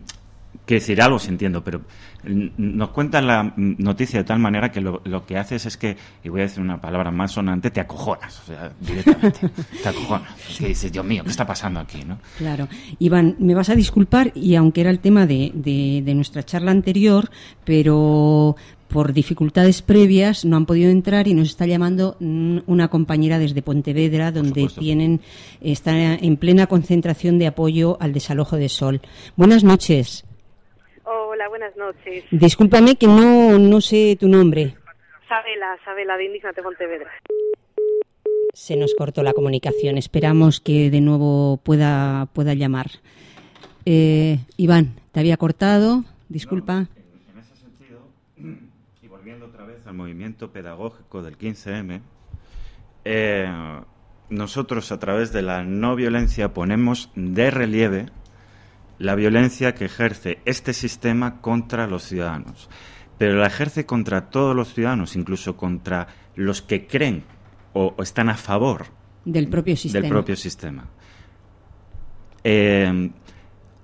que decir algo sí entiendo, pero mm, nos cuentan la noticia de tal manera que lo, lo que haces es que, y voy a decir una palabra más sonante, te acojonas, o sea, directamente. te acojonas. Es que dices, Dios mío, ¿qué está pasando aquí? ¿no? Claro. Iván, me vas a disculpar, y aunque era el tema de, de- de nuestra charla anterior, pero por dificultades previas no han podido entrar y nos está llamando mm, una compañera desde Pontevedra, donde tienen están en plena concentración de apoyo al desalojo de Sol. Buenas noches. Hola, buenas noches. Discúlpame que no, no sé tu nombre. Sabela, Sabela de Indignate Pontevedra. Se nos cortó la comunicación. Esperamos que de nuevo pueda, pueda llamar. Eh, Iván, te había cortado. Disculpa. En ese sentido, y volviendo otra vez al movimiento pedagógico del 15M, eh, nosotros a través de la no violencia ponemos de relieve la violencia que ejerce este sistema contra los ciudadanos. Pero la ejerce contra todos los ciudadanos, incluso contra los que creen o, o están a favor Del propio sistema. del propio sistema. Eh,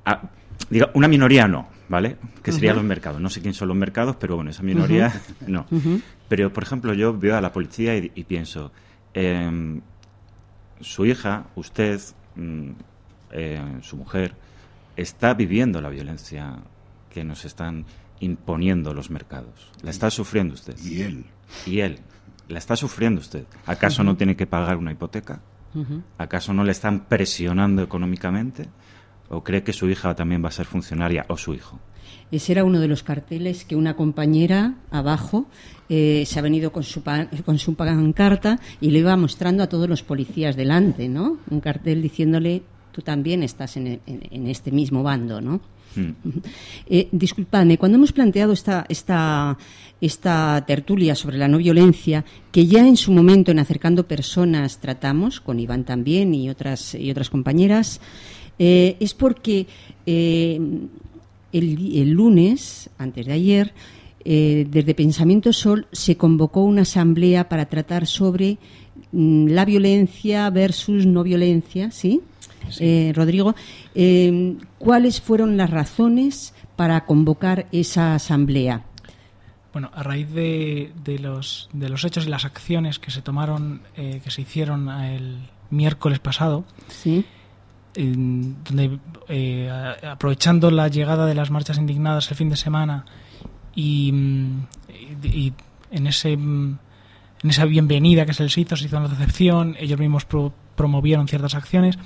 a- diga, una minoría no, ¿vale? Que serían los mercados. No sé quién son los mercados, pero bueno, esa minoría no. Pero, por ejemplo, yo veo a la policía y, y pienso, eh, su hija, usted, mm, eh, su mujer, está viviendo la violencia que nos están imponiendo los mercados. La está sufriendo usted. Y él. Y él. La está sufriendo usted. ¿Acaso no tiene que pagar una hipoteca? ¿Acaso no le están presionando económicamente? ¿O cree que su hija también va a ser funcionaria o su hijo? Ese era uno de los carteles que una compañera abajo eh, se ha venido con su, con su pancarta y le iba mostrando a todos los policías delante, ¿no? Un cartel diciéndole, tú también estás en, en- en este mismo bando, ¿no? Hmm. Eh, disculpadme, cuando hemos planteado esta, esta, esta tertulia sobre la no violencia, que ya en su momento en Acercando Personas tratamos, con Iván también y otras, y otras compañeras, eh, es porque eh, el, el lunes, antes de ayer, desde Pensamiento Sol se convocó una asamblea para tratar sobre mm, la violencia versus no violencia, ¿sí? Eh, Rodrigo, eh, ¿cuáles fueron las razones para convocar esa asamblea? Bueno, a raíz de, de los, de los hechos y las acciones que se tomaron, eh, que se hicieron el miércoles pasado, ¿Sí? en- donde eh, aprovechando la llegada de las marchas indignadas el fin de semana y, mm, y- y en ese mm, en esa bienvenida que se les hizo, se hizo una recepción, ellos mismos pro- promovieron ciertas acciones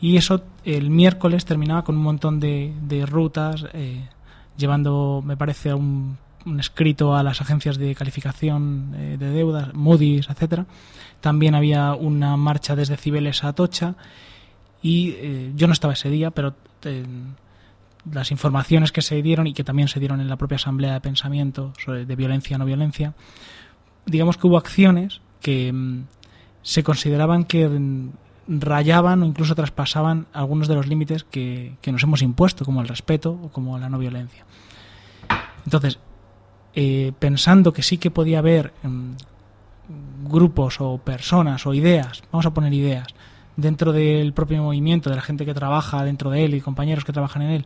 y eso el miércoles terminaba con un montón de, de rutas eh, llevando, me parece, un, un escrito a las agencias de calificación eh, de deudas, Moody's, etcétera. También había una marcha desde Cibeles a Atocha y eh, yo no estaba ese día, pero las informaciones que se dieron y que también se dieron en la propia asamblea de pensamiento sobre de violencia no violencia, digamos que hubo acciones que mm, se consideraban que mm, rayaban o incluso traspasaban algunos de los límites que, nos hemos impuesto, como el respeto o como la no violencia. Entonces, eh, pensando que sí que podía haber mm, grupos o personas o ideas, vamos a poner ideas, dentro del propio movimiento, de la gente que trabaja dentro de él y compañeros que trabajan en él,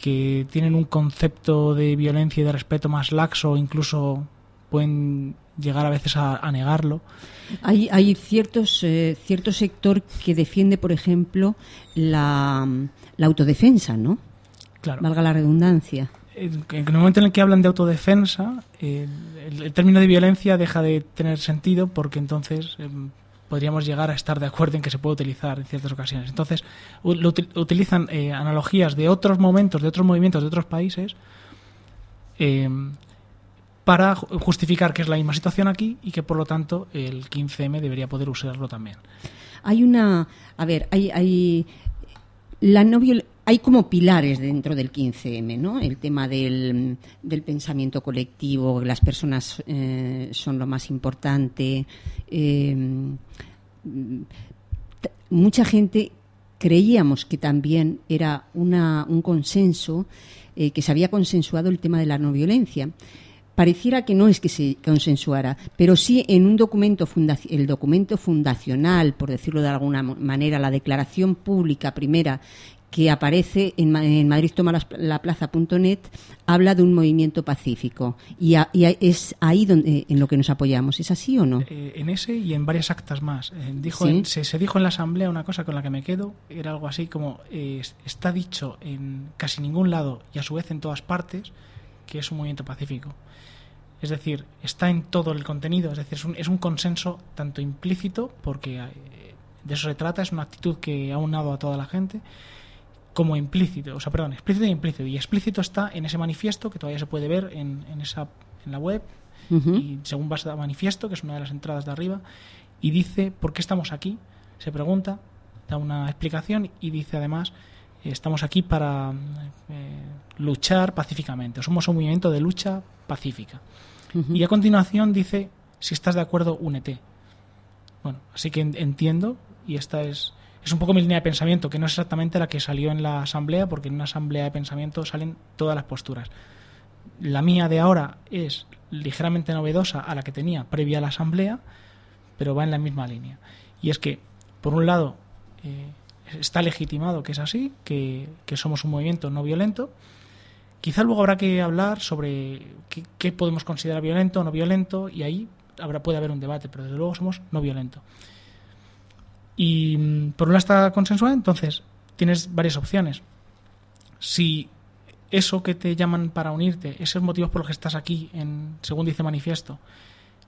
que tienen un concepto de violencia y de respeto más laxo, incluso pueden llegar a veces a, a negarlo. Hay, hay ciertos, eh, cierto sector que defiende, por ejemplo, la, la autodefensa, ¿no? Claro. Valga la redundancia. En el momento en el que hablan de autodefensa, eh, el, el término de violencia deja de tener sentido porque entonces eh, podríamos llegar a estar de acuerdo en que se puede utilizar en ciertas ocasiones. Entonces, lo util- utilizan eh, analogías de otros momentos, de otros movimientos, de otros países, eh, para ju- justificar que es la misma situación aquí y que por lo tanto el 15M debería poder usarlo también. Hay una, a ver, hay, la no hay como pilares dentro del 15M, ¿no? El tema del, del pensamiento colectivo, las personas eh, son lo más importante. t- mucha gente creíamos que también era una, un consenso, eh, que se había consensuado el tema de la no violencia. Pareciera que no es que se consensuara, pero sí en un documento, funda- el documento fundacional, por decirlo de alguna manera, la declaración pública primera que aparece en, en Madrid toma la plaza.net, habla de un movimiento pacífico. Y, a- y a- es ahí donde, en lo que nos apoyamos. ¿Es así o no? Eh, en ese y en varias actas más. Eh, dijo ¿Sí? en- se, se dijo en la asamblea una cosa con la que me quedo, era algo así como eh, es- está dicho en casi ningún lado y a su vez en todas partes que es un movimiento pacífico. Es decir, está en todo el contenido, es decir, es un, es un consenso tanto implícito, porque eh, de eso se trata, es una actitud que ha unado a toda la gente, como implícito, o sea, perdón, explícito e implícito. Y explícito está en ese manifiesto que todavía se puede ver en, en esa, en la web, y según vas a manifiesto, que es una de las entradas de arriba, y dice por qué estamos aquí, se pregunta, da una explicación y dice además, estamos aquí para eh, luchar pacíficamente, somos un movimiento de lucha pacífica. Y a continuación dice, si estás de acuerdo, únete. Bueno, así que en- entiendo, y esta es, es un poco mi línea de pensamiento, que no es exactamente la que salió en la asamblea, porque en una asamblea de pensamiento salen todas las posturas. La mía de ahora es ligeramente novedosa a la que tenía previa a la asamblea, pero va en la misma línea. Y es que, por un lado, eh, está legitimado que es así, que, que somos un movimiento no violento. Quizá luego habrá que hablar sobre qué, podemos considerar violento o no violento, y ahí habrá, puede haber un debate, pero desde luego somos no violento. Y mm, por un lado está consensuado, entonces tienes varias opciones. Si eso que te llaman para unirte, esos motivos por los que estás aquí, en, según dice manifiesto,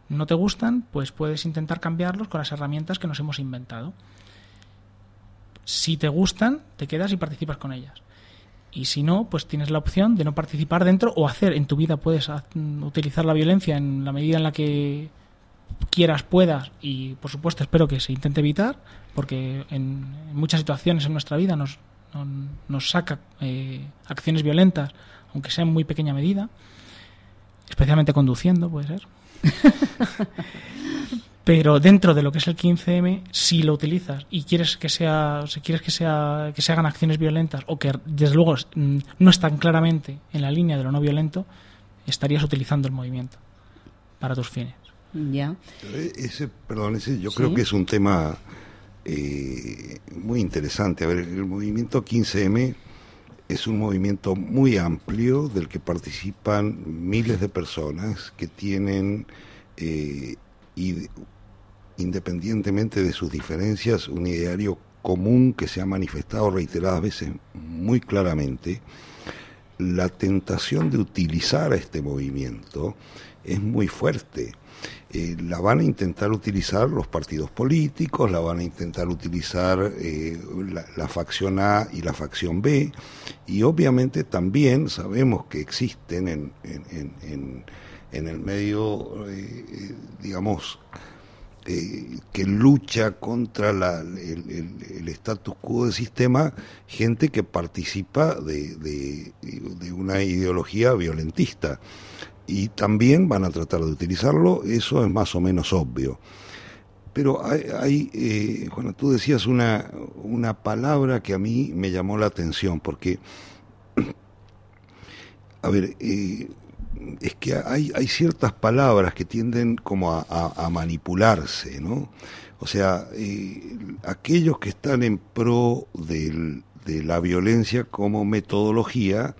no te gustan, pues puedes intentar cambiarlos con las herramientas que nos hemos inventado. Si te gustan, te quedas y participas con ellas. Y si no, pues tienes la opción de no participar dentro o hacer en tu vida, puedes mm, utilizar la violencia en la medida en la que quieras, puedas y por supuesto espero que se intente evitar porque en, muchas situaciones en nuestra vida nos, no- nos saca eh, acciones violentas, aunque sea en muy pequeña medida, especialmente conduciendo, puede ser. Pero dentro de lo que es el 15M, si lo utilizas y quieres que sea, si quieres que sea, que se hagan acciones violentas o que desde luego mm, no están claramente en la línea de lo no violento, estarías utilizando el movimiento para tus fines. Ya. Eh, Ese, perdón, ese yo Sí. creo que es un tema eh, muy interesante. A ver, el movimiento 15M es un movimiento muy amplio del que participan miles de personas que tienen, eh, y, independientemente de sus diferencias, un ideario común que se ha manifestado reiteradas veces muy claramente. La tentación de utilizar a este movimiento es muy fuerte. Eh, la van a intentar utilizar los partidos políticos, la van a intentar utilizar eh, la, facción A y la facción B, y obviamente también sabemos que existen en, el medio, eh, digamos, eh, que lucha contra el, el- status quo del sistema, gente que participa de, una ideología violentista. Y también van a tratar de utilizarlo, eso es más o menos obvio. Pero hay, hay, eh, tú decías una, una palabra que a mí me llamó la atención, porque, a ver, eh, es que hay, hay ciertas palabras que tienden como a, a- a manipularse, ¿no? O sea, eh, aquellos que están en pro del- de la violencia como metodología,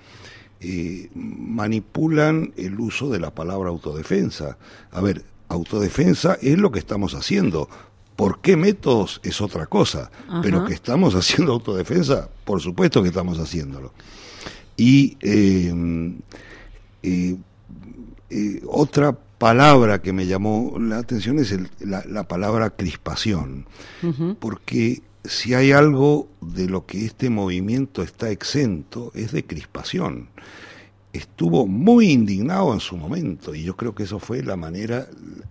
eh, manipulan el uso de la palabra autodefensa. A ver, autodefensa es lo que estamos haciendo. ¿Por qué métodos es otra cosa? Ajá. Pero que estamos haciendo autodefensa, por supuesto que estamos haciéndolo. Y eh, eh, eh, otra palabra que me llamó la atención es el- la, la palabra crispación, porque si hay algo de lo que este movimiento está exento es de crispación. Estuvo muy indignado en su momento y yo creo que eso fue la manera,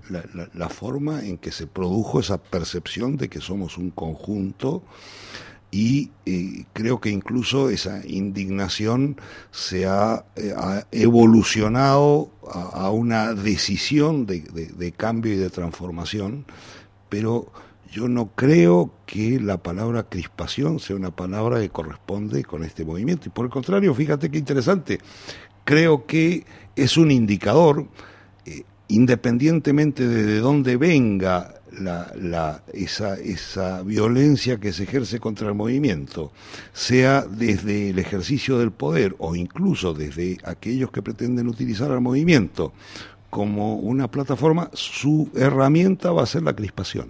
la, la- la forma en que se produjo esa percepción de que somos un conjunto y eh, creo que incluso esa indignación se ha, eh, evolucionado a, una decisión de, de- de cambio y de transformación, pero yo no creo que la palabra crispación sea una palabra que corresponde con este movimiento. Y por el contrario, fíjate qué interesante, creo que es un indicador, eh, independientemente de, de dónde venga la, la- esa, esa violencia que se ejerce contra el movimiento, sea desde el ejercicio del poder o incluso desde aquellos que pretenden utilizar al movimiento como una plataforma, su herramienta va a ser la crispación.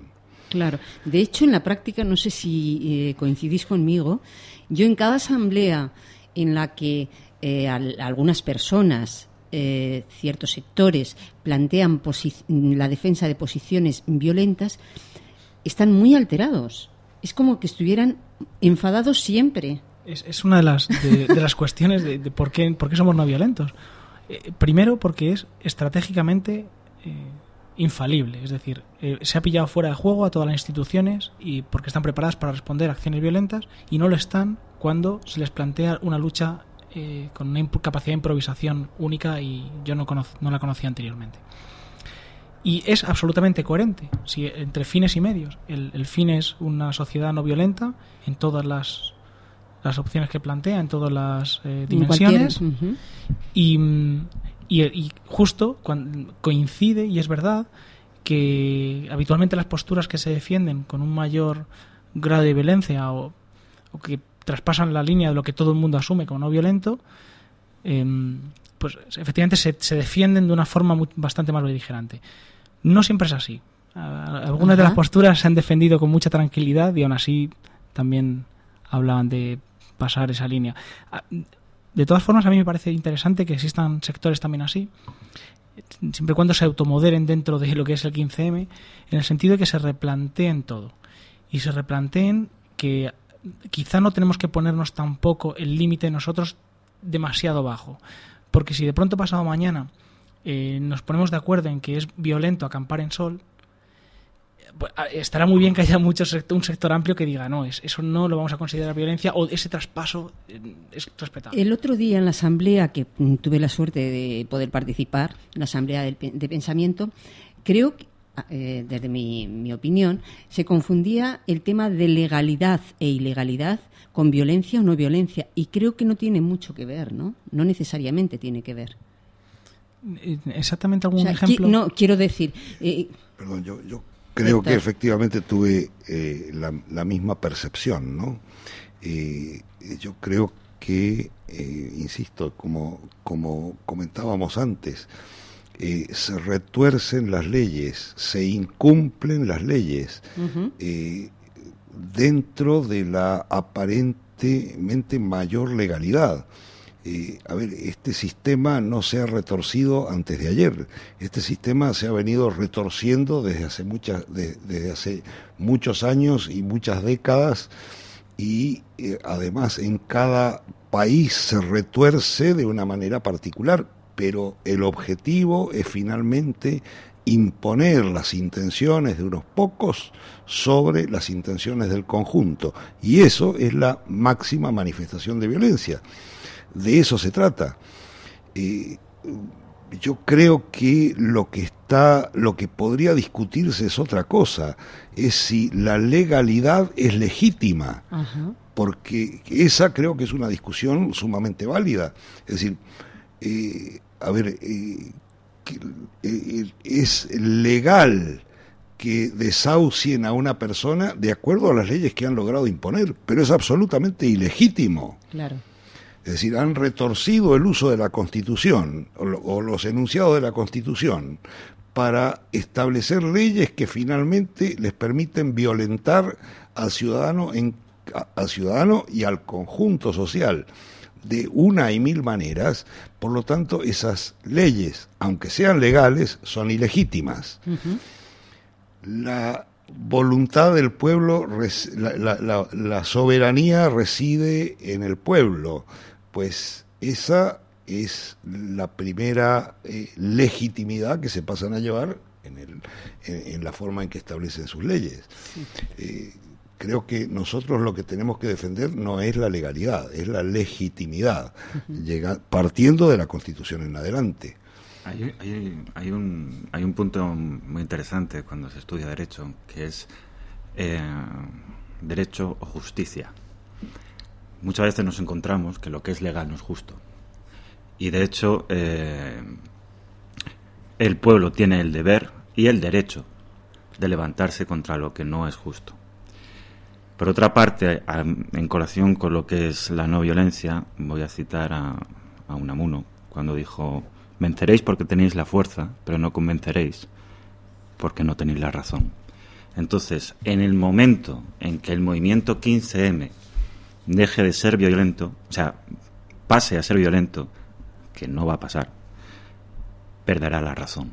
Claro. De hecho, en la práctica, no sé si eh, coincidís conmigo, yo en cada asamblea en la que eh, al- algunas personas, eh, ciertos sectores, plantean la defensa de posiciones violentas, están muy alterados. Es como que estuvieran enfadados siempre. Es, es una de las, de, las cuestiones de, por, qué, por qué somos no violentos. Eh, primero, porque es estratégicamente eh, infalible. Es decir, se ha pillado fuera de juego a todas las instituciones y porque están preparadas para responder a acciones violentas y no lo están cuando se les plantea una lucha eh, con una capacidad de improvisación única y yo no, no la conocía anteriormente. Y es absolutamente coherente si, entre fines y medios. El, el fin es una sociedad no violenta en todas las, las opciones que plantea, en todas las eh, dimensiones. Y, y, y justo cuando coincide, y es verdad, que habitualmente las posturas que se defienden con un mayor grado de violencia o, o que traspasan la línea de lo que todo el mundo asume como no violento, em, pues efectivamente se, se defienden de una forma muy- bastante más beligerante. No siempre es así. Algunas de las posturas se han defendido con mucha tranquilidad y aún así también hablaban de pasar esa línea. De todas formas, a mí me parece interesante que existan sectores también así, siempre y cuando se automoderen dentro de lo que es el 15M, en el sentido de que se replanteen todo. Y se replanteen que quizá no tenemos que ponernos tampoco el límite nosotros demasiado bajo. Porque si de pronto pasado mañana eh, nos ponemos de acuerdo en que es violento acampar en sol, pues, ah, estará muy bien que haya mucho sector, un sector amplio que diga, no, es, eso no lo vamos a considerar violencia o ese traspaso eh, es respetable. El otro día en la asamblea, que mm, tuve la suerte de poder participar, la asamblea de pensamiento, creo eh, desde mi, mi opinión, se confundía el tema de legalidad e ilegalidad con violencia o no violencia. Y creo que no tiene mucho que ver, ¿no? No necesariamente tiene que ver. Exactamente O algún qui- ejemplo. no, quiero decir, eh, Perdón, yo, yo creo que efectivamente tuve eh, la, la misma percepción, ¿no? Eh, yo creo que, eh, insisto, como, como comentábamos antes, eh, se retuercen las leyes, se incumplen las leyes eh, dentro de la aparentemente mayor legalidad. Eh, a ver, este sistema no se ha retorcido antes de ayer. Este sistema se ha venido retorciendo desde hace muchas, de- desde hace muchos años y muchas décadas y eh, además en cada país se retuerce de una manera particular, pero el objetivo es finalmente imponer las intenciones de unos pocos sobre las intenciones del conjunto. Y eso es la máxima manifestación de violencia. De eso se trata. Eh, yo creo que lo que está, lo que podría discutirse es otra cosa, es si la legalidad es legítima ajá. porque esa creo que es una discusión sumamente válida. Es decir, eh, a ver, eh, que- eh, es legal que desahucien a una persona de acuerdo a las leyes que han logrado imponer, pero es absolutamente ilegítimo. Claro. Es decir, han retorcido el uso de la Constitución o, lo- o los enunciados de la Constitución para establecer leyes que finalmente les permiten violentar al ciudadano, en, a- al ciudadano y al conjunto social de una y mil maneras. Por lo tanto, esas leyes, aunque sean legales, son ilegítimas la voluntad del pueblo, la, la- la- la soberanía reside en el pueblo, pues esa es la primera eh, legitimidad que se pasan a llevar en, el, en, en la forma en que establecen sus leyes. Eh, creo que nosotros lo que tenemos que defender no es la legalidad, es la legitimidad, llega, partiendo de la Constitución en adelante. Hay, hay- hay un, hay un punto muy interesante cuando se estudia derecho, que es eh, derecho o justicia. Muchas veces nos encontramos que lo que es legal no es justo. Y de hecho, eh, el pueblo tiene el deber y el derecho de levantarse contra lo que no es justo. Por otra parte, en colación con lo que es la no violencia, voy a citar a, a Unamuno cuando dijo, venceréis porque tenéis la fuerza, pero no convenceréis porque no tenéis la razón. Entonces, en el momento en que el movimiento 15M deje de ser violento, o sea, pase a ser violento, que no va a pasar, perderá la razón.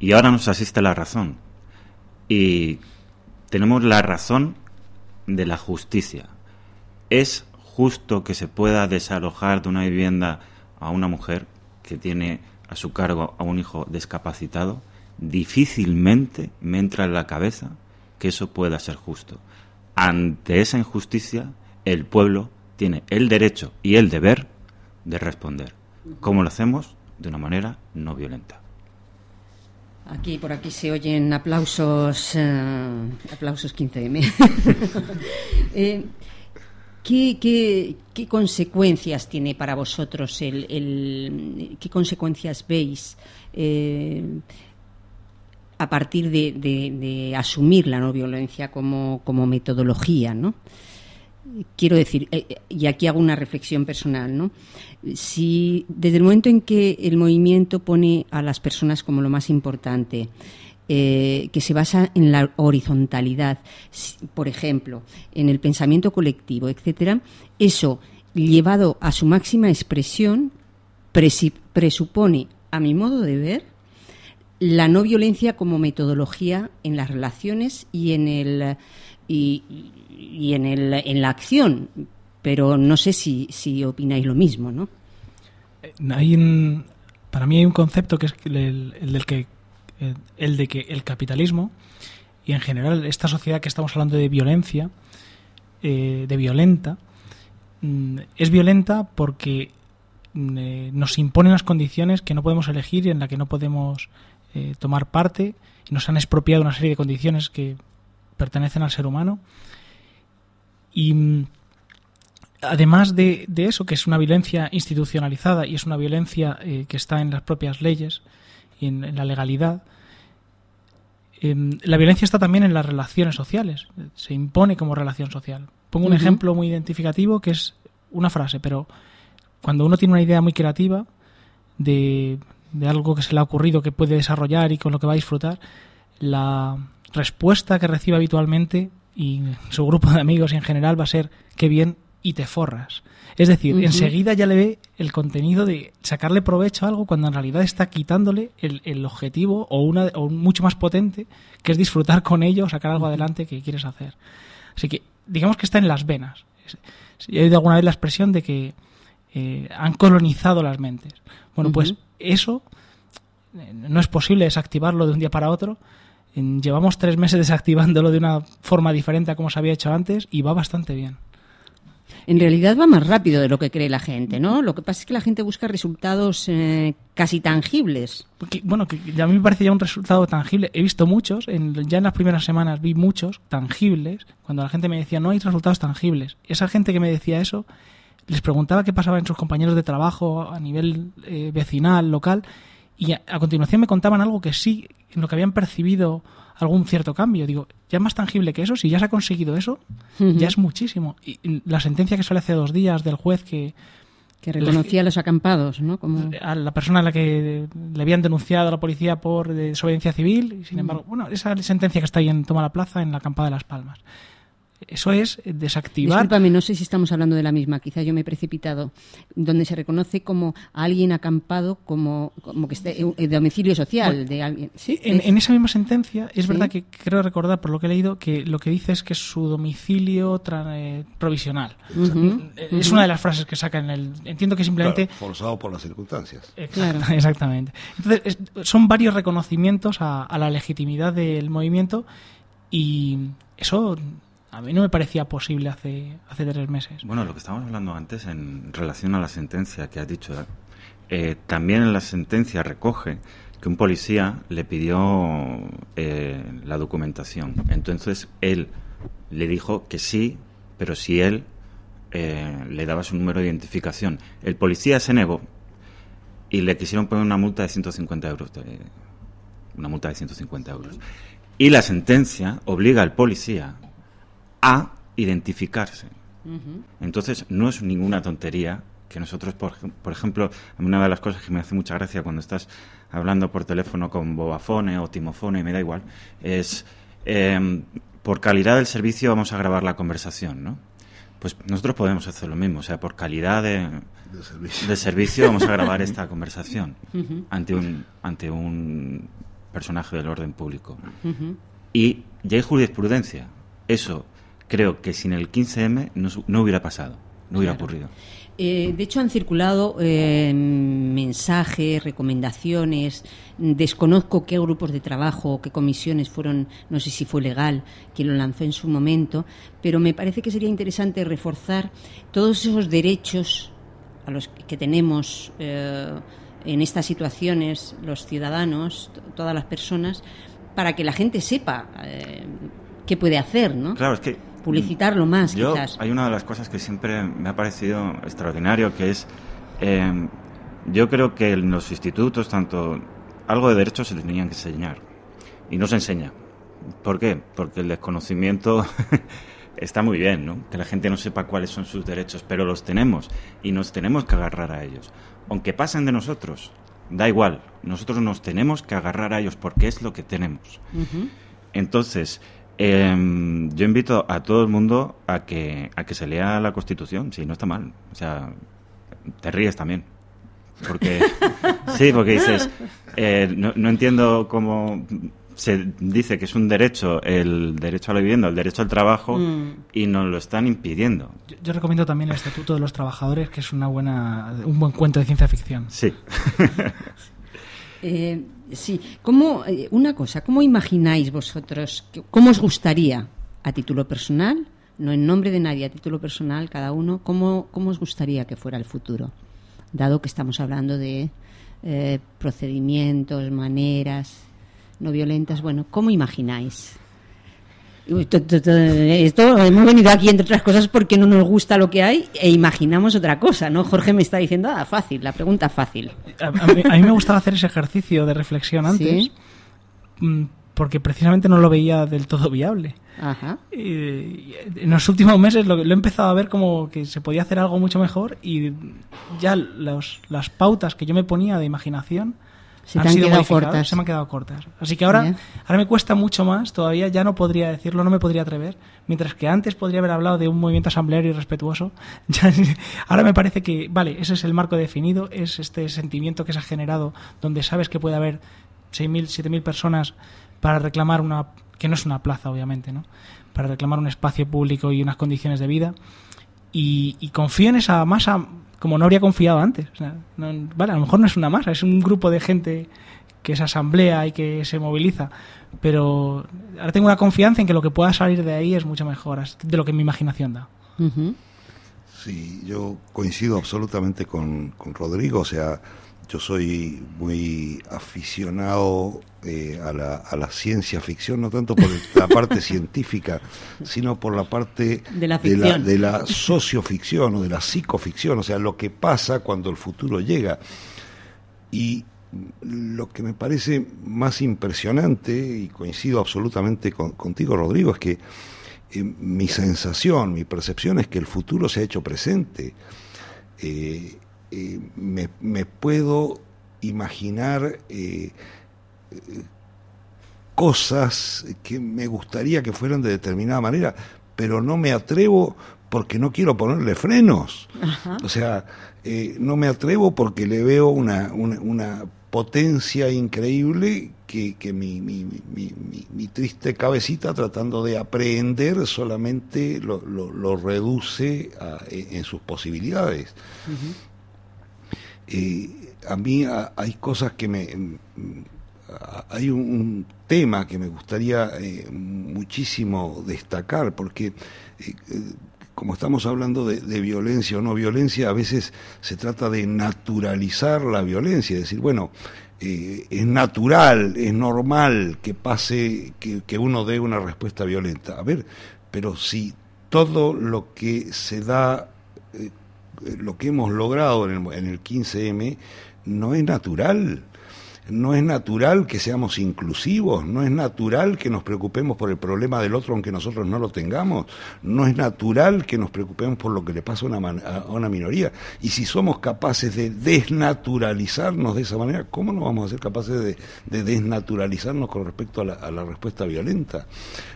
Y ahora nos asiste la razón. Y tenemos la razón de la justicia. ¿Es justo que se pueda desalojar de una vivienda a una mujer que tiene a su cargo a un hijo discapacitado? Difícilmente me entra en la cabeza que eso pueda ser justo. Ante esa injusticia, el pueblo tiene el derecho y el deber de responder. ¿Cómo lo hacemos? De una manera no violenta. Aquí, por aquí se oyen aplausos, eh, aplausos 15M. Eh, ¿qué, qué, qué consecuencias tiene para vosotros el, el- qué consecuencias veis eh, a partir de, de- de asumir la no violencia como, como metodología, ¿no? Quiero decir, eh, eh, y aquí hago una reflexión personal, ¿no? Si desde el momento en que el movimiento pone a las personas como lo más importante, eh, que se basa en la horizontalidad, por ejemplo, en el pensamiento colectivo, etcétera, eso llevado a su máxima expresión presi- presupone, a mi modo de ver, la no violencia como metodología en las relaciones y en el y, y en el en la acción pero no sé si, si opináis lo mismo no hay un- para mí hay un concepto que es el, el del que eh, el de que el capitalismo y en general esta sociedad que estamos hablando de violencia eh, de violenta mm, es violenta porque mm, eh, nos impone unas condiciones que no podemos elegir y en la que no podemos eh, tomar parte y nos han expropiado una serie de condiciones que pertenecen al ser humano y mm, además de, de eso, que es una violencia institucionalizada y es una violencia eh, que está en las propias leyes y en, en la legalidad, em, la violencia está también en las relaciones sociales, se impone como relación social. Pongo un ejemplo muy identificativo que es una frase, pero cuando uno tiene una idea muy creativa de, de algo que se le ha ocurrido que puede desarrollar y con lo que va a disfrutar, la respuesta que recibe habitualmente y su grupo de amigos en general va a ser qué bien y te forras. Es decir, enseguida ya le ve el contenido de sacarle provecho a algo cuando en realidad está quitándole el, el objetivo o, una, o un mucho más potente que es disfrutar con ello, sacar algo adelante que quieres hacer. Así que digamos que está en las venas. He oído alguna vez la expresión de que eh, han colonizado las mentes. Bueno, pues eso eh, no es posible desactivarlo de un día para otro. Llevamos tres meses desactivándolo de una forma diferente a como se había hecho antes y va bastante bien. en realidad va más rápido de lo que cree la gente no lo que pasa es que la gente busca resultados eh, casi tangibles Porque, bueno, que a mí me parece ya un resultado tangible. He visto muchos, en, ya en las primeras semanas vi muchos tangibles, cuando la gente me decía no hay resultados tangibles. Esa gente que me decía eso, les preguntaba qué pasaba en sus compañeros de trabajo a nivel eh, vecinal, local, y a, a continuación me contaban algo que sí, en lo que habían percibido algún cierto cambio. Digo, ya más tangible que eso, si ya se ha conseguido eso, ya es muchísimo. Y y la sentencia que sale hace dos días del juez que que reconocía a los acampados no como a la persona a la que le habían denunciado a la policía por desobediencia civil y sin embargo bueno esa sentencia que está ahí en Toma la Plaza en la acampada de Las Palmas eso es desactivar Discúlpame, no sé si estamos hablando de la misma, quizá yo me he precipitado, donde se reconoce como alguien acampado como, como que esté en domicilio social Bueno, de alguien. ¿Sí? en, ¿Es? en esa misma sentencia es Sí. verdad que creo recordar por lo que he leído que lo que dice es que es su domicilio tra- eh, provisional Eh, es una de las frases que saca en el entiendo que simplemente Claro, forzado por las circunstancias. Exact- Exactamente. Entonces, es- son varios reconocimientos a, a la legitimidad del movimiento y eso a mí no me parecía posible hace, hace tres meses. Bueno, lo que estábamos hablando antes en relación a la sentencia que has dicho, ¿eh? También en la sentencia recoge que un policía le pidió eh, la documentación. Entonces él le dijo que sí, pero si él eh, le daba su número de identificación. El policía se negó y le quisieron poner una multa de 150 euros. una multa de 150 euros. Y la sentencia obliga al policía a identificarse. Entonces, no es ninguna tontería que nosotros, por, por ejemplo, a mí una de las cosas que me hace mucha gracia cuando estás hablando por teléfono con Vodafone o Timofone, me da igual, es eh, por calidad del servicio vamos a grabar la conversación, ¿no? Pues nosotros podemos hacer lo mismo, o sea, por calidad de, De servicio. de servicio vamos a grabar esta conversación ante un ante un personaje del orden público. Y ya hay jurisprudencia. Eso creo que sin el 15M no, hubiera pasado, no hubiera ocurrido. Eh, de hecho, han circulado eh, mensajes, recomendaciones. Desconozco qué grupos de trabajo qué comisiones fueron, no sé si fue legal quien lo lanzó en su momento, pero me parece que sería interesante reforzar todos esos derechos a los que tenemos eh, en estas situaciones los ciudadanos, todas las personas, para que la gente sepa eh, qué puede hacer, ¿no? Claro, es que Publicitarlo más, Yo, quizás. hay una de las cosas que siempre me ha parecido extraordinario, que es, eh, yo creo que en los institutos, tanto, algo de derechos se tenían que enseñar. Y no se enseña. ¿Por qué? Porque el desconocimiento está muy bien, ¿no? Que la gente no sepa cuáles son sus derechos, pero los tenemos y nos tenemos que agarrar a ellos. Aunque pasen de nosotros, da igual, nosotros nos tenemos que agarrar a ellos porque es lo que tenemos. Entonces, em, yo invito a todo el mundo a que, a que se lea la Constitución, si no está mal. O sea, te ríes también. Porque, sí, porque dices, eh, no, no entiendo cómo se dice que es un derecho, el derecho a la vivienda, el derecho al trabajo, y nos lo están impidiendo. Yo, yo recomiendo también el Estatuto de los Trabajadores, que es una buena, un buen cuento de ciencia ficción. Sí. Eh, sí, ¿Cómo, eh, una cosa, ¿cómo imagináis vosotros, cómo os gustaría, a título personal, no en nombre de nadie, a título personal, cada uno, cómo, cómo os gustaría que fuera el futuro? Dado que estamos hablando de eh, procedimientos, maneras no violentas, bueno, ¿cómo imagináis? Esto hemos venido aquí, entre otras cosas, porque no nos gusta lo que hay e imaginamos otra cosa, ¿no? Jorge me está diciendo, ah, fácil, la pregunta fácil. A, a mí, a mí me gustaba hacer ese ejercicio de reflexión antes, Sí. mm, porque precisamente no lo veía del todo viable. Ajá. Y en los últimos meses lo, lo he empezado a ver como que se podía hacer algo mucho mejor y ya los, las pautas que yo me ponía de imaginación Se han quedado modificadas, cortas. se me han quedado cortas. Así que ahora, ahora me cuesta mucho más, todavía ya no podría decirlo, no me podría atrever, mientras que antes podría haber hablado de un movimiento asambleario y respetuoso. ya- ahora me parece que, vale, ese es el marco definido, es este sentimiento que se ha generado donde sabes que puede haber 6.000, 7.000 personas para reclamar una, que no es una plaza obviamente, ¿no? Para reclamar un espacio público y unas condiciones de vida. Y, y confío en esa masa como no habría confiado antes. O sea, no- vale, a lo mejor no es una masa, es un grupo de gente que se asamblea y que se moviliza. Pero ahora tengo una confianza en que lo que pueda salir de ahí es mucho mejor de lo que mi imaginación da. Sí, yo coincido absolutamente con, con Rodrigo, o sea, yo soy muy aficionado eh, a, la, a la ciencia ficción, no tanto por la parte científica, sino por la parte De la de la, de la socioficción o de la psicoficción, o sea, lo que pasa cuando el futuro llega. Y lo que me parece más impresionante, y coincido absolutamente con- contigo, Rodrigo, es que eh, mi sensación, mi percepción es que el futuro se ha hecho presente. Eh, eh, me, me puedo imaginar eh, cosas que me gustaría que fueran de determinada manera, pero no me atrevo porque no quiero ponerle frenos. O sea, eh, no me atrevo porque le veo una, una, una potencia increíble que, que mi, mi, mi- mi- triste cabecita tratando de aprehender solamente lo, lo- lo reduce a- en en sus posibilidades. A mí hay cosas que me... mm, hay un, tema que me gustaría eh, muchísimo destacar, porque eh, como estamos hablando de, violencia o no violencia, a veces se trata de naturalizar la violencia, es decir, bueno, eh, es natural, es normal que pase, que, que uno dé una respuesta violenta. A ver, pero si todo lo que se da, lo que hemos logrado en el, en el 15M, no es natural. No es natural que seamos inclusivos, no es natural que nos preocupemos por el problema del otro aunque nosotros no lo tengamos, no es natural que nos preocupemos por lo que le pasa a una, a una minoría. Y si somos capaces de desnaturalizarnos de esa manera, ¿cómo no vamos a ser capaces de, de desnaturalizarnos con respecto a la, a la respuesta violenta?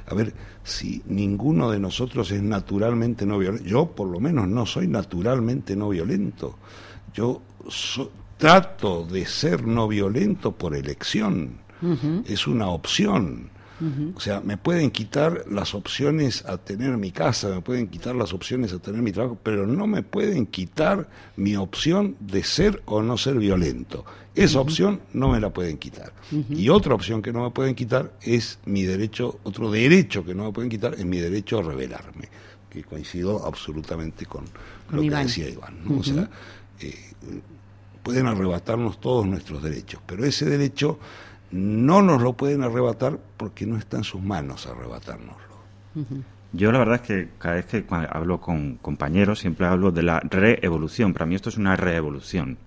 A ver, si ninguno de nosotros es naturalmente no violento, yo por lo menos no soy naturalmente no violento, yo so- trato de ser no violento por elección, es una opción. O sea, me pueden quitar las opciones a tener mi casa, me pueden quitar las opciones a tener mi trabajo, pero no me pueden quitar mi opción de ser o no ser violento. Esa opción no me la pueden quitar. Y otra opción que no me pueden quitar es mi derecho, otro derecho que no me pueden quitar es mi derecho a rebelarme, que coincido absolutamente con, Con lo Iván. que decía Iván. ¿no? O sea, eh, pueden arrebatarnos todos nuestros derechos, pero ese derecho no nos lo pueden arrebatar porque no está en sus manos arrebatárnoslo. Yo la verdad es que cada vez que hablo con compañeros siempre hablo de la reevolución. Para mí esto es una reevolución,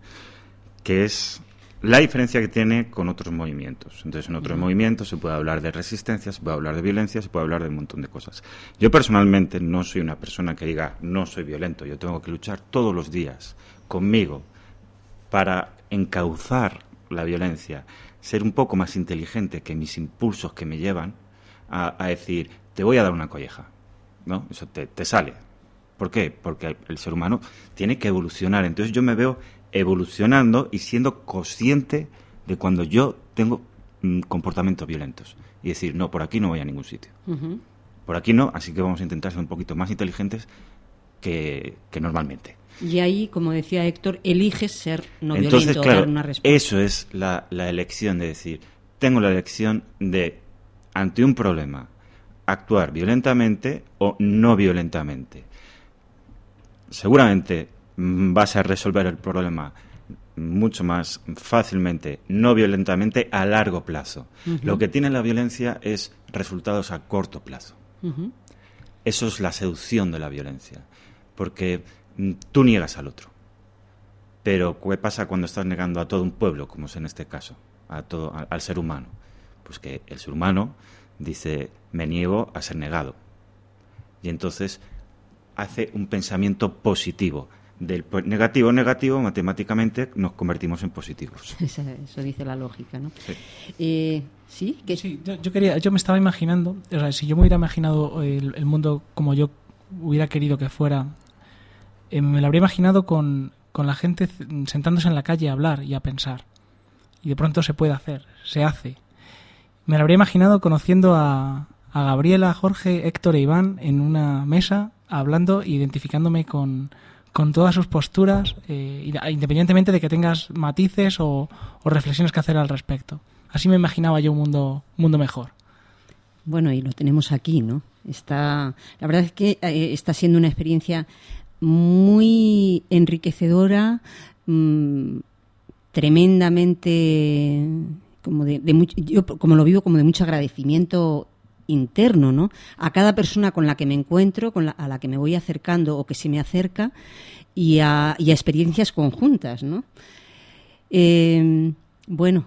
que es la diferencia que tiene con otros movimientos. Entonces en otros movimientos se puede hablar de resistencia, se puede hablar de violencia, se puede hablar de un montón de cosas. Yo personalmente no soy una persona que diga no soy violento, yo tengo que luchar todos los días conmigo para encauzar la violencia, ser un poco más inteligente que mis impulsos que me llevan a, a decir, te voy a dar una colleja. ¿No? Eso te, te sale. ¿Por qué? Porque el, el ser humano tiene que evolucionar. Entonces yo me veo evolucionando y siendo consciente de cuando yo tengo mm, comportamientos violentos. Y decir, no, por aquí no voy a ningún sitio. Por aquí no, así que vamos a intentar ser un poquito más inteligentes que, que normalmente. Y ahí, como decía Héctor, eliges ser no Entonces, violento, claro, dar una respuesta. eso es la, la elección de decir, tengo la elección de, ante un problema, actuar violentamente o no violentamente. Seguramente mm, vas a resolver el problema mucho más fácilmente, no violentamente, a largo plazo. Lo que tiene la violencia es resultados a corto plazo. Eso es la seducción de la violencia, porque tú niegas al otro. Pero ¿qué pasa cuando estás negando a todo un pueblo, como es en este caso, a todo, al ser humano? Pues que el ser humano dice, me niego a ser negado. Y entonces hace un pensamiento positivo. Del negativo negativo, matemáticamente nos convertimos en positivos. Eso dice la lógica, ¿no? Sí. Eh, ¿Sí? que Sí, yo, yo quería, yo me estaba imaginando, o sea, si yo me hubiera imaginado el, el mundo como yo hubiera querido que fuera, eh, me lo habría imaginado con, con la gente sentándose en la calle a hablar y a pensar. Y de pronto se puede hacer, se hace. Me lo habría imaginado conociendo a, a Gabriela, Jorge, Héctor e Iván en una mesa, hablando, identificándome con, con todas sus posturas, eh, y- independientemente de que tengas matices o, reflexiones que hacer al respecto. Así me imaginaba yo un mundo, un mundo mejor. Bueno, y lo tenemos aquí, ¿no? Está, la verdad es que eh, está siendo una experiencia muy enriquecedora, mm, tremendamente, como de, de mucho- yo como lo vivo como de mucho agradecimiento interno, ¿no? A cada persona con la que me encuentro, con la, a la que me voy acercando o que se me acerca y a, y a experiencias conjuntas, ¿no? Eh, bueno,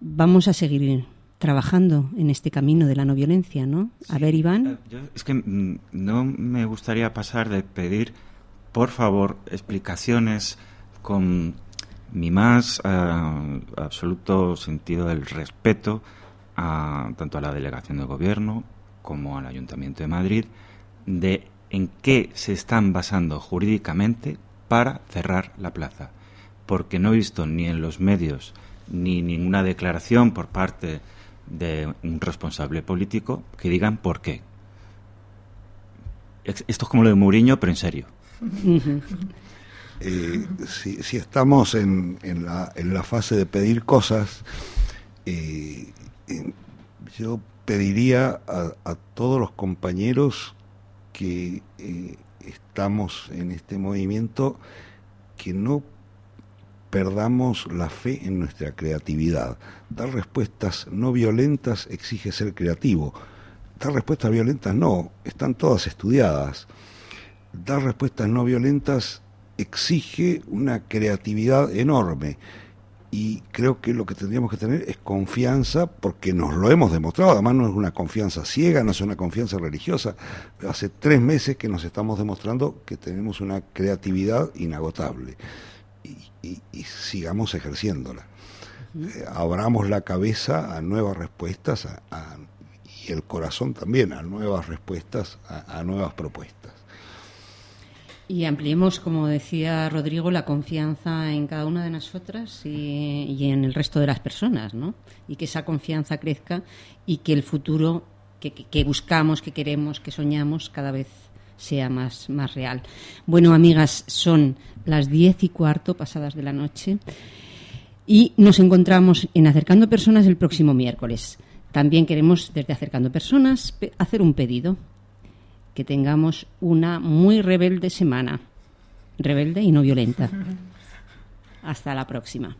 vamos a seguir trabajando en este camino de la no violencia, ¿no? A ver, Iván. Yo- es que mm, no me gustaría pasar de pedir, por favor, explicaciones con mi más ah, absoluto sentido del respeto a, tanto a la delegación de gobierno como al Ayuntamiento de Madrid de en qué se están basando jurídicamente para cerrar la plaza. Porque no he visto ni en los medios ni ninguna declaración por parte de un responsable político que digan por qué. Esto es como lo de Mourinho, pero en serio. Eh, si, estamos en, la, fase de pedir cosas, eh, yo pediría a, a todos los compañeros que eh, estamos en este movimiento que no perdamos la fe en nuestra creatividad. Dar respuestas no violentas exige ser creativo. Dar respuestas violentas no, están todas estudiadas. Dar respuestas no violentas exige una creatividad enorme. Y creo que lo que tendríamos que tener es confianza porque nos lo hemos demostrado, además no es una confianza ciega, no es una confianza religiosa, hace tres meses que nos estamos demostrando que tenemos una creatividad inagotable. Y, y- y sigamos ejerciéndola. Eh, abramos la cabeza a nuevas respuestas a- a- y el corazón también a nuevas respuestas, a, a nuevas propuestas. Y ampliemos, como decía Rodrigo, la confianza en cada una de nosotras y, en el resto de las personas, ¿no? Y que esa confianza crezca y que el futuro que, que- buscamos, que queremos, que soñamos, cada vez sea más, más real. Bueno, amigas, son las diez y cuarto pasadas de la noche y nos encontramos en Acercando Personas el próximo miércoles. También queremos, desde Acercando Personas, pe- hacer un pedido que tengamos una muy rebelde semana. Rebelde y no violenta. Hasta la próxima.